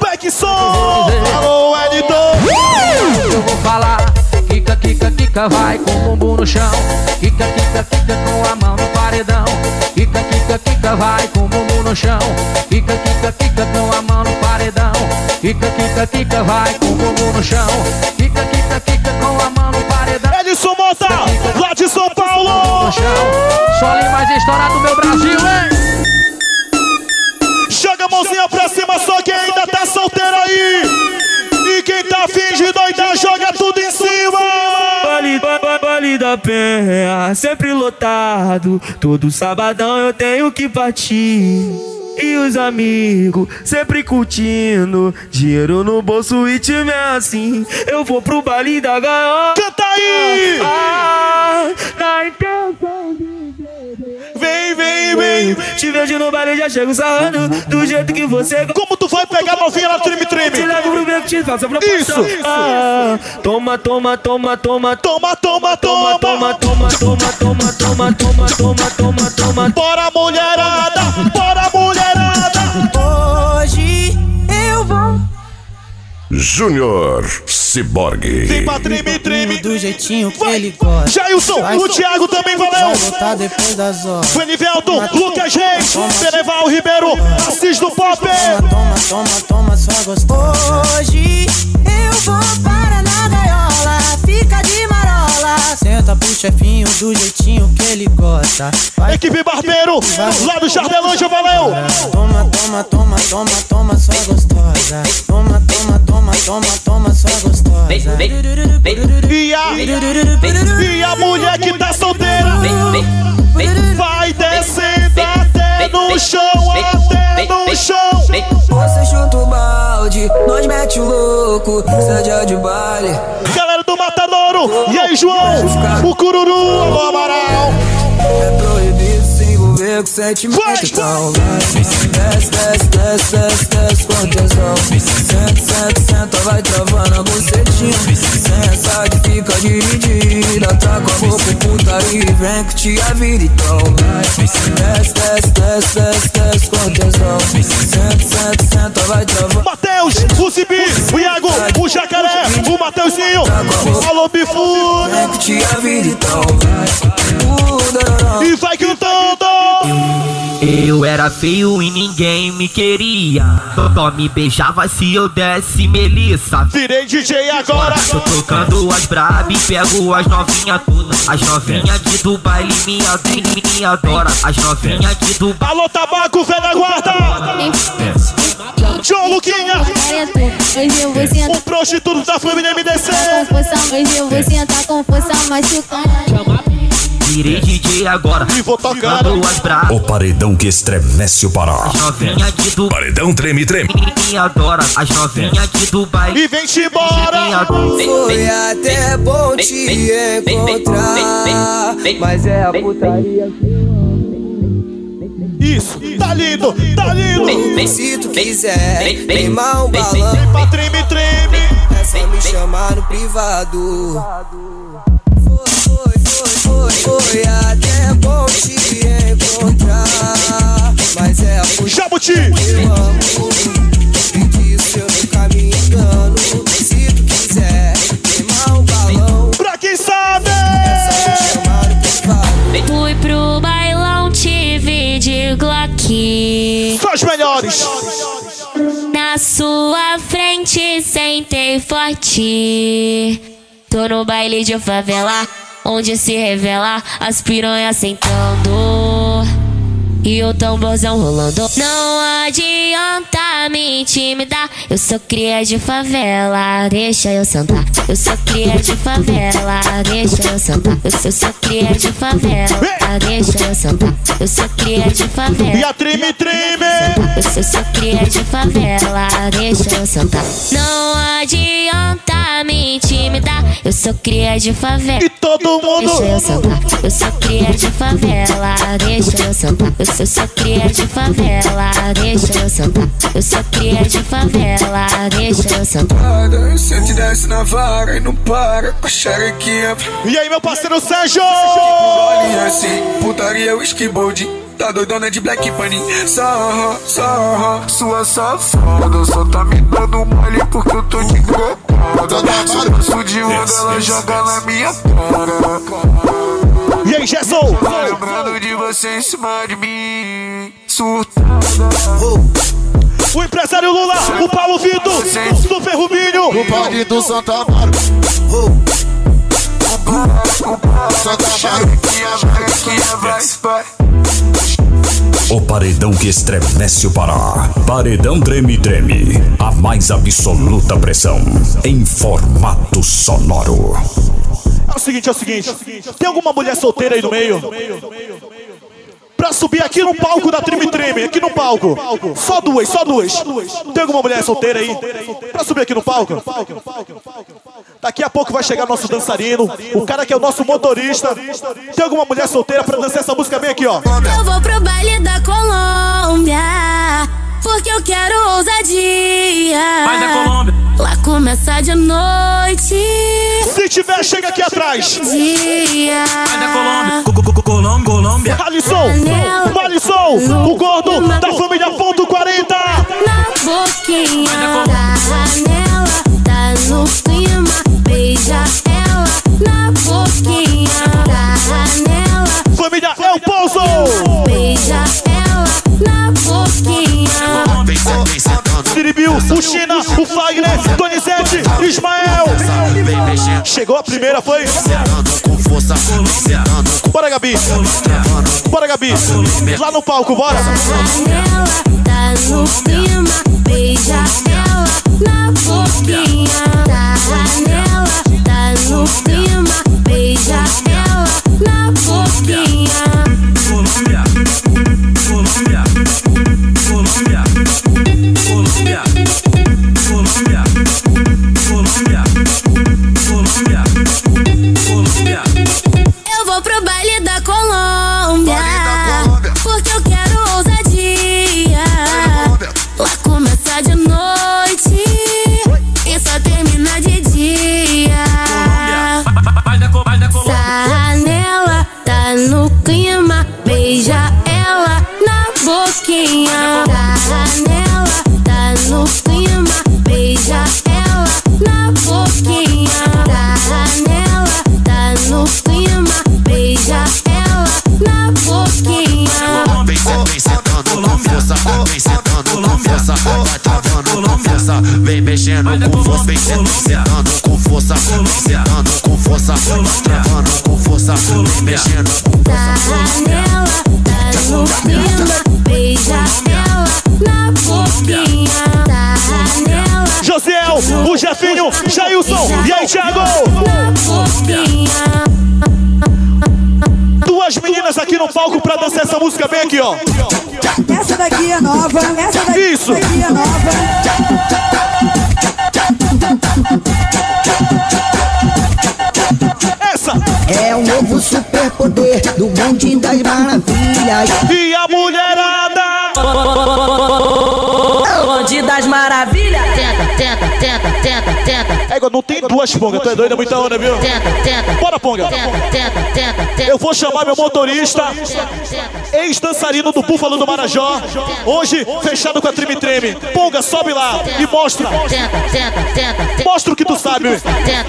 Back som! Alô Wellington! Eu vou falar. Kika, kika, kika, vai com o bumbum no chão. Kika, kika, kika, com a mão no paredão. Kika, kika, kika, vai com o bumbum no chão. Kika, kika, kika, com a mão no paredão. Kika, kika, kika, vai com o bumbum no chão. Kika, kika, kika, com a mão no paredão. Edson Mota, lá de São Paulo! Chão. Solinho mais estourado do meu Brasil, hein? Joga a mãozinha pra cima, só quem da penha, sempre lotado. Todo sabadão eu tenho que partir. E os amigos sempre curtindo. Dinheiro no bolso e time é assim. Eu vou pro baile da gaiola. Canta aí! Ah, na intenção de Vem, vem, vem! Te vejo no baile já chego sarrando Do jeito que você Como tu vai pegar a novinha na treme Te treme? levo pro beco, te faço a proposta Isso, Ah, Toma, toma, toma, toma Toma, toma, Toma, toma! toma, toma, toma, toma, toma, toma, toma, toma, toma Bora mulherada! Bora Júnior Ciborgue. Vem pra treme treme! do jeitinho que ele gosta Jailson, o Thiago também valeu! Vai depois das horas Lucas Reis, Beneval Ribeiro, Assis do Pop! Toma, toma, toma, só gostoso Hoje eu vou para Senta pro chefinho do jeitinho que ele gosta. Vai Equipe Barbeiro, lá do Chardelândia, valeu! Toma, toma, toma, toma, toma, só gostosa. Toma, toma, toma, toma, toma, só gostosa. E a, e a mulher que tá solteira vai descendo até no chão, até no chão. Você chuta o balde, nós mete o louco Seja de baile. Galera do Matadouro, e aí João, o Cururu, alô Amaral. É proibido mexer com sentimento Então Desce, desce, desce, desce, desce com tesão Senta, senta, senta, vai travando a bucetinha Senta que fica dividida Tá com a boca putaria e vem que te a vida Então Desce, desce, desce, desce, desce com tesão Senta, senta, senta, vai travando Matheus, o Zibi, o Iago, o Jacaré, o Mateuzinho, alô Bifu. Vem que te a vida então E vai cantando. Eu era feio e ninguém me queria. Só me beijava se eu desse melissa. Virei DJ agora. Tô tocando as brab e pego as novinha todas. As novinha de do baile me adora, me adora. As novinha de do Alô Tabaco, velha guarda. João Luquinha. Hoje eu vou sentar O prostituto da família MDC. confusão, hoje eu vou sentar confusão machucando. Virei DJ agora. E vou tocar. As. O paredão que estremece o Pará. Novinha de do Paredão treme, treme. me adora. As novinha de do baile E vem-te embora. Foi até bom te encontrar Mas é a putaria Isso, tá lindo, tá lindo. Se tu quiser queimar um balão Vem pra treme, treme. É só me chamar no privado Foi, foi, até bom te encontrar Mas é Jabuti. que eu amo disso eu nunca me engano Se tu quiser queimar um balão Pra quem sabe. É só chamar Fui pro bailão, tive de Glock. Só os melhores. Na sua frente sentei forte. Tô no baile de favela, onde se revela as piranhas sentando. E o tamborzão rolando. Não adianta me intimidar. Eu sou cria de favela, deixa eu sentar. Eu sou cria de favela, deixa eu sentar. Eu sou, sou cria de favela, deixa eu sentar. Eu sou cria de favela. E a treme, treme. Eu sou, sou cria de favela, deixa eu sentar. Não adianta me intimidar. Eu sou cria de favela. E todo mundo. Deixa eu sentar. Eu sou cria de favela, deixa eu sentar. Eu sou, sou cria de favela, deixa eu sentar. Eu sou cria de favela, deixa eu sentar. Sente desce na vara e não para com a xerequinha E aí, meu parceiro Sérgio. Olha assim, putaria, whisky bold Tá doidona de Black Bunny. Sarra, sarra, sua safada. Só tá me dando mole porque eu tô de copada Se eu passo de onda, ela joga na minha cara. E aí, Gerson. Tá lembrando de você em cima de mim. Surtada. O empresário Lula, o Paulo Vitor, do Ferrubinho. O bonde do Santa Amaro. O paredão que estremece o Pará. Paredão treme, treme. A mais absoluta pressão. Em formato sonoro. É o seguinte, é o seguinte. Tem alguma mulher solteira aí no meio? Pra subir aqui no palco da Treme Treme, aqui no palco. Só duas, só duas. Tem alguma mulher solteira aí? Pra subir aqui no palco? Daqui a pouco vai chegar nosso dançarino, o cara que é o nosso motorista. Tem alguma mulher solteira pra dançar essa música bem aqui, ó? Eu vou pro baile da Colômbia, porque eu quero ousadia. Vai da Colômbia. Lá começa de noite. Se tiver, chega aqui atrás. Dia. Vai da Colômbia. Colômbia, Colômbia. Alisson, Alisson, o gordo da família Ponto 40. Na boquinha da janela, tá no clima, beija ela. Na boquinha da janela, Família é o Pouso. Chegou a primeira, foi? Bora, Gabi. Bora, Gabi. Lá no palco, bora. Tá no clima, beija. Na boquinha da janela, tá no clima, mexendo com força, vem sen- sentando com força, vem sentando com força, travando com força, vem mexendo com Sarra nela, tá no clima. Beija ela na boquinha. Sarra nela. Josiel, o Jefinho, Jailson. E aí, Thiago? Duas meninas aqui no palco pra dançar essa música bem aqui, ó. Essa daqui é nova. Essa daqui, Isso. daqui é nova. Essa É o novo superpoder do bonde das maravilhas. E a mulherada. Bonde das maravilhas. Tenta, tenta, tenta, tenta, tenta. É igual, não tem duas pongas, tu é doida, muita onda, viu? Tenta, tenta. Bora, ponga. Tenta, tenta, tenta, tenta. Eu vou chamar meu motorista, ex-dançarino do Búfalo do Marajó, hoje fechado com a Treme Treme. Ponga, sobe lá e mostra. Tenta, tenta, tenta, tenta. Mostra o que tu sabe,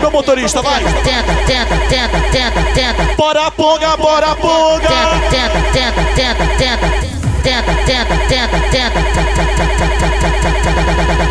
meu motorista, vai. Tenta, tenta, tenta, tenta, tenta. Bora, ponga, bora, ponga. Tenta, tenta, tenta, tenta. Tenta, tenta, tenta, tenta, tenta, tenta, tenta, tenta, tenta, tenta, tenta, tenta, tenta, tenta,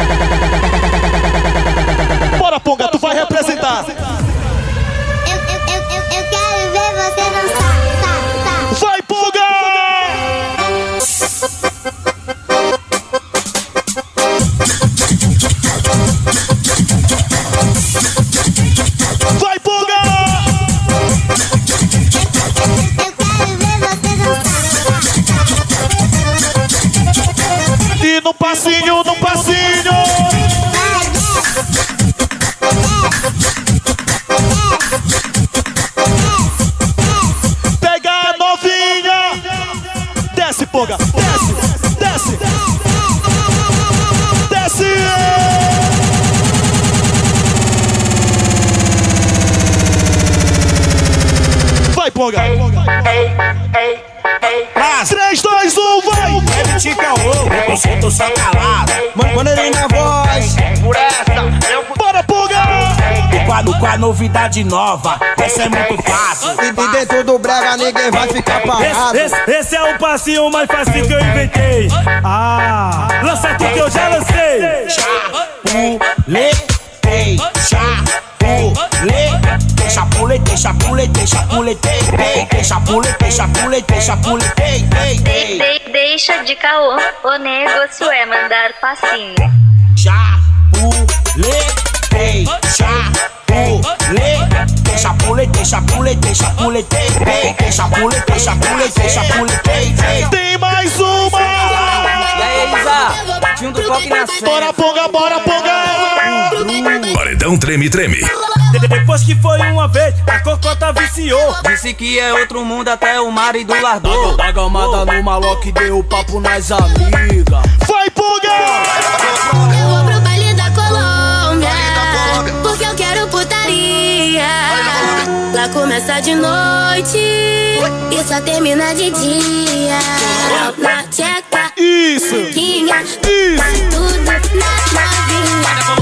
E quadro com a novidade nova, essa é muito fácil. E dentro do brega ninguém vai ficar parado. Esse, esse, esse é o passinho mais fácil que eu inventei. Ah, lança aqui que eu já lancei. Chapuletei, chapuletei, chapuletei, chapuletei, chapuletei, chapuletei, chapuletei, chapuletei, De- de- deixa de caô, o negócio é mandar passinho. Chapulei, Tem mais uma! E aí, Elisa? Tinha um do coque na cena. Bora, Ponga, bora, Ponga! Paredão treme, treme. De- Depois que foi uma vez, a cocota viciou. Disse que é outro mundo até o marido largou. Da gamada no maloque deu papo nas amigas. Vai, Ponga! Começa de noite. E só termina de dia. Na tcheca, isso, quinha, tudo na novinha.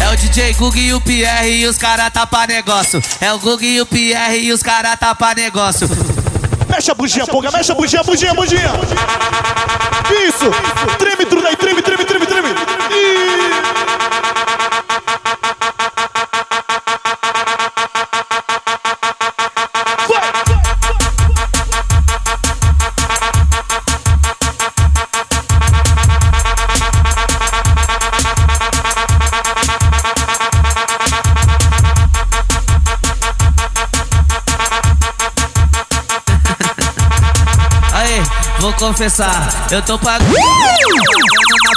É o DJ Gug e o Pierre e os cara tapa negócio. É o Gug e o Pierre e os cara tapa negócio. Mexe a buginha, Ponga, mexe a buginha, buginha, buginha. Isso! Treme tudo aí, treme. Vou confessar, eu tô pagando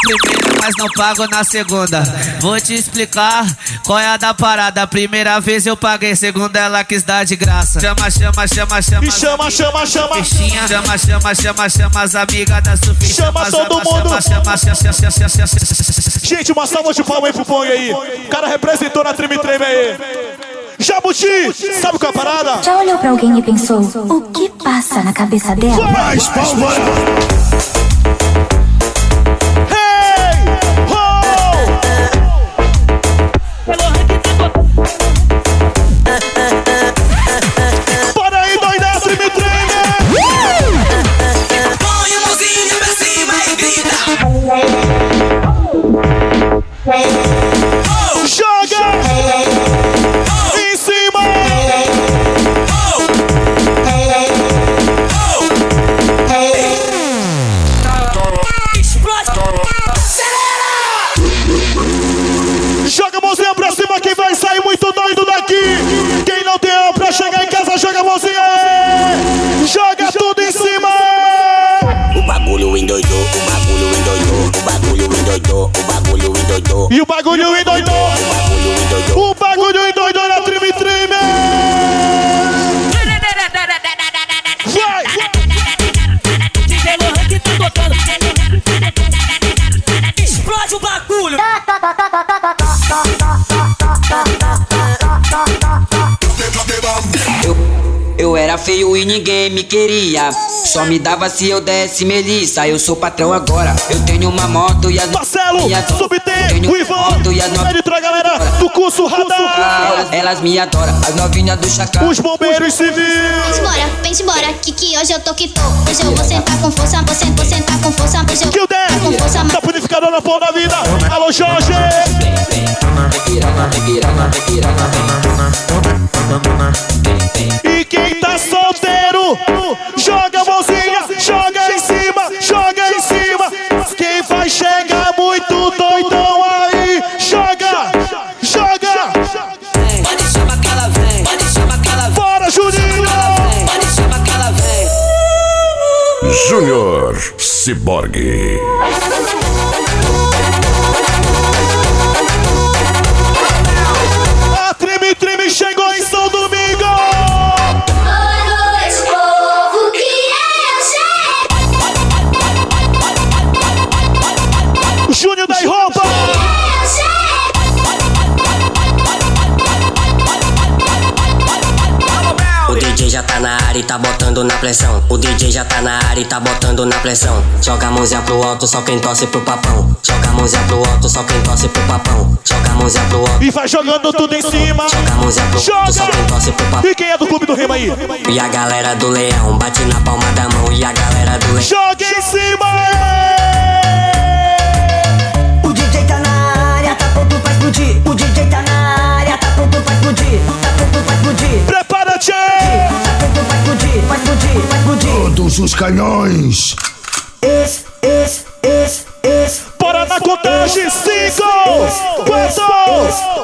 primeira, mas não pago na segunda. Vou te explicar qual é a da parada. Primeira vez eu paguei, segunda ela quis dar de graça. Chama, chama, chama, chama. Me chama, chama, chama. Bichinha. Chama, chama, chama, chama as amigas da Sufi. Chama todo mundo. Chama, chama, chama, chama, chama, chama, chama. Gente, uma salva de palmas aí pro Pong aí. O cara representou na Treme Treme aí. Jabuti, sabe qual é a parada? Já olhou pra alguém e pensou o que passa na cabeça dela? Mais palmas! Só me dava se eu desse melissa. Eu sou patrão agora. Eu tenho uma moto e as Marcelo, Subtem, o Ivan, e as ele traz a galera do curso Radar. Elas, elas me adoram, as novinhas do chacal. Os bombeiros civis. Vem embora, vem embora, que que hoje eu tô que tô. Hoje eu vou sentar com força, vou sentar, vou sentar com força. Hoje eu Que o 10 com força, tá purificador na pão da vida. Alô, Jorge. E quem tá Ciborgue. O DJ já tá na área e tá botando na pressão. O DJ já tá na área e tá botando na pressão. Joga a mãozinha pro alto, só quem torce pro papão. Joga a mãozinha pro alto, só quem torce pro papão. Joga a mãozinha pro alto. E vai jogando tudo em cima! Joga a mãozinha pro alto, só quem torce pro papão. E quem é do clube do Rima aí? E a galera do leão bate na palma da mão. E a galera do leão. Joga em cima! O DJ tá na área, tá pronto pra explodir. O DJ tá na área, tá pronto pra explodir. Prepara-te! Pronto pra explodir, vai explodir, vai explodir. Todos os canhões. Esse, esse, esse, esse. Bora na contagem! 5, 4,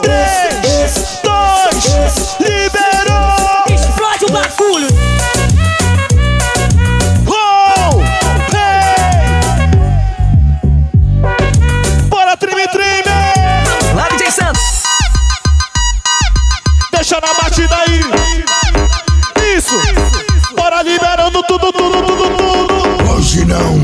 3, 2, liberou! Explode o bagulho. Tudo!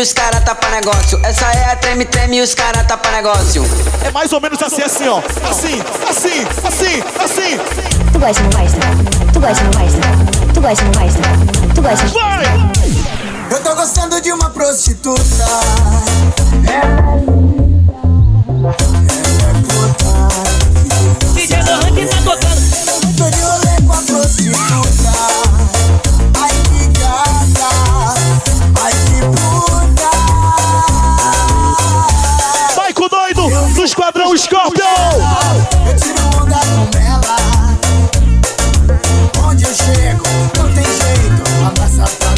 Os cara tapa negócio. Essa é a treme treme e os cara tapa negócio. É mais ou menos assim, assim, ó. Assim, assim, assim, assim. Tu gosta, não gosta? Tu gosta, não gosta? Tu gosta, não gosta? Tu gosta? Vai! Eu tô gostando de uma prostituta. É Esquadrão Escorpião. Eu tiro onda com ela. Onde eu chego, não tem jeito.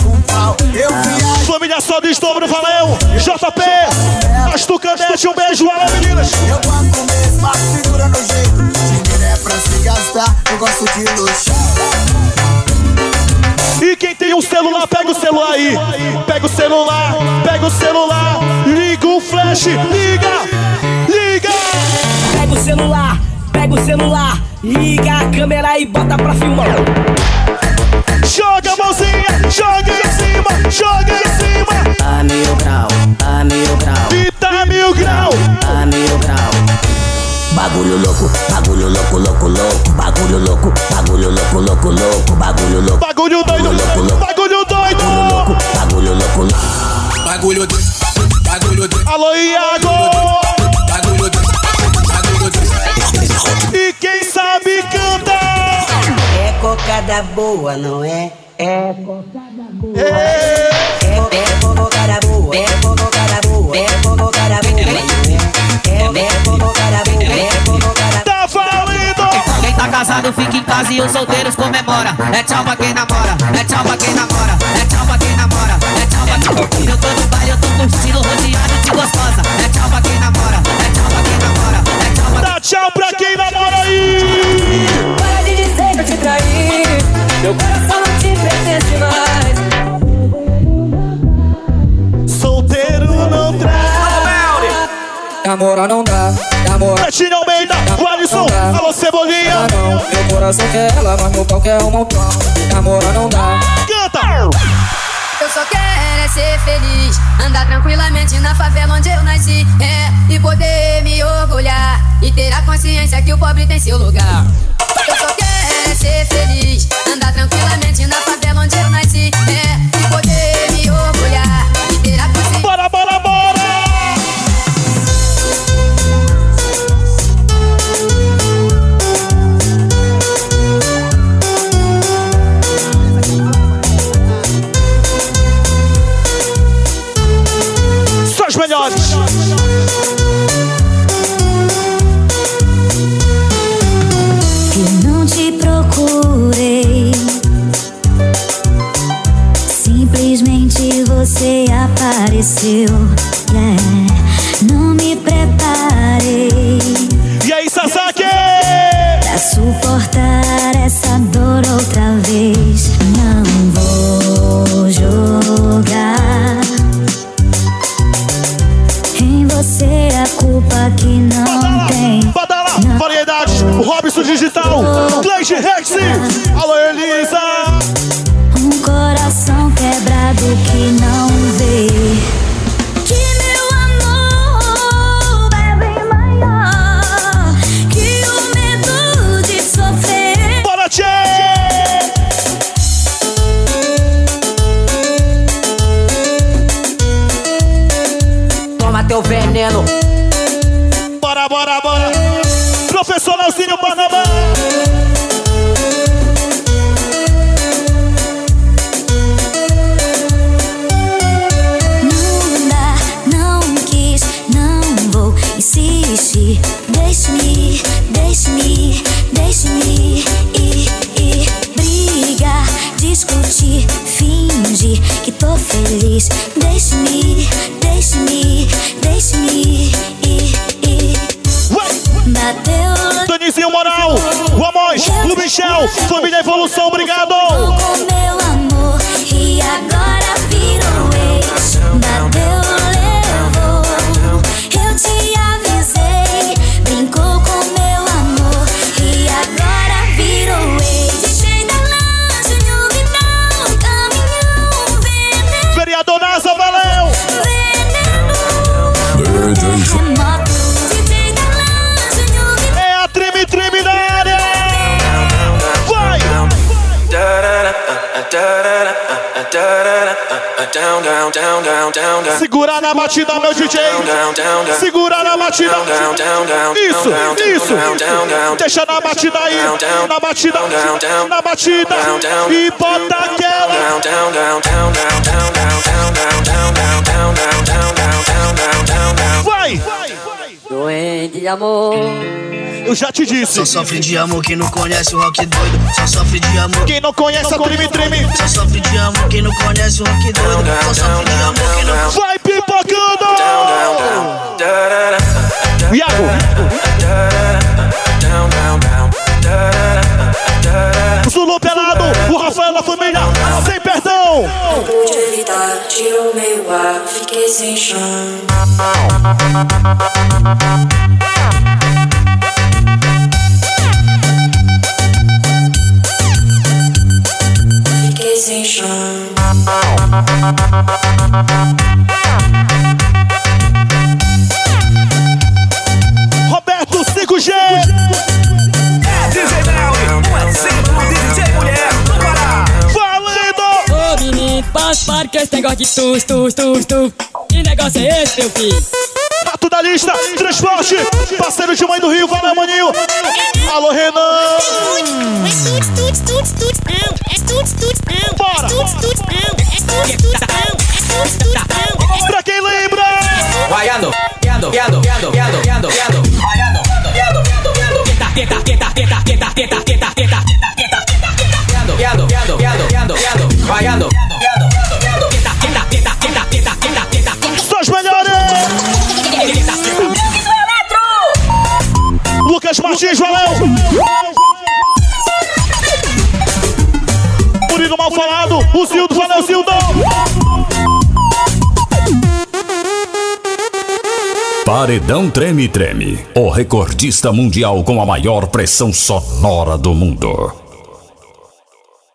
Um pau. Eu. Família só de estômago, valeu! JP! Pasto Canete, um beijo, valeu, meninas! Eu banco mesmo, a figura no jeito. Dinheiro é pra se gastar, eu gosto de. E quem tem um celular, pega o celular aí. Pega o celular, pega o celular. Liga o flash, liga! Liga! Pega o celular, pega o celular, liga a câmera e bota pra filmar. Joga a mãozinha, joga em cima, joga em cima. A mil grau, a mil grau, E tá mil grau. a mil grau. Bagulho louco, bagulho louco, louco, louco, bagulho louco, bagulho louco, louco, louco, bagulho louco. Bagulho doido, bagulho doido. Bagulho louco, louco. Bagulho doido, bagulho doido. Alô, Iago. Cocada boa, não é? É cocada boa. É. É, é cocada boa. É cocada boa. É cocada boa, não é? É, é cocada boa. É cocada Tá valendo. Quem tá casado fica em casa e os solteiros comemora. É tchau pra quem namora, é tchau pra quem namora, é tchau pra quem namora, é tchau pra quem Eu tô no baile, eu tô curtindo rodeado de gostosa. É tchau pra quem namora, é tchau pra quem namora, é tchau pra Dá tchau pra quem namora aí. Meu coração não te pertence mais. Solteiro não traz. Namorar não dá, namorar Pretinho Almeida, o Alisson, alô Cebolinha. não. Meu coração quer ela, mas meu pau quer um montão. Namorar não dá. Canta. Eu só quero é ser feliz, andar tranquilamente na favela onde eu nasci, é, e poder me orgulhar e ter a consciência que o pobre tem seu lugar. Eu só quero é ser feliz, andar tranquilamente na favela onde eu nasci, é, e poder Segura na batida, meu DJ. Segura na batida. Isso, isso. Deixa na batida aí. Na batida, na batida. E bota aquela. Vai. Doente de amor. Eu já te disse. Só sofre de amor quem não conhece o rock doido. Só sofre de amor. Quem não conhece o a treme treme. Só sofre de amor quem não conhece o rock doido. Só sofre de amor quem não. Vai pipocando! Iago! Zulu pelado, o Rafael da família, sem perdão! Não pude evitar, tá, tirou meu ar, fiquei sem chão. Chão. Roberto 5G. DJ Brown, um exemplo de DJ mulher do Pará. Valendo! Ô menino, passa para que esse negócio de tus, tus, tus, tus. Que negócio é esse, meu filho? Rato da lista, transporte, parceiro de mãe do Rio, valeu, maninho. Alô, Renan. Bora. Pra quem lembra. Guaiando, guiando, guiando, guiando, guiando, guiando, guiando. Teta, teta, teta, teta, teta, teta, teta. Guiando, guiando, guiando, guiando, guiando, guiando. Guaiando. Teta, Lucas Martins, valeu. Murilo mal falado, o Zildo, valeu, Zildo. Paredão Treme Treme, o recordista mundial com a maior pressão sonora do mundo.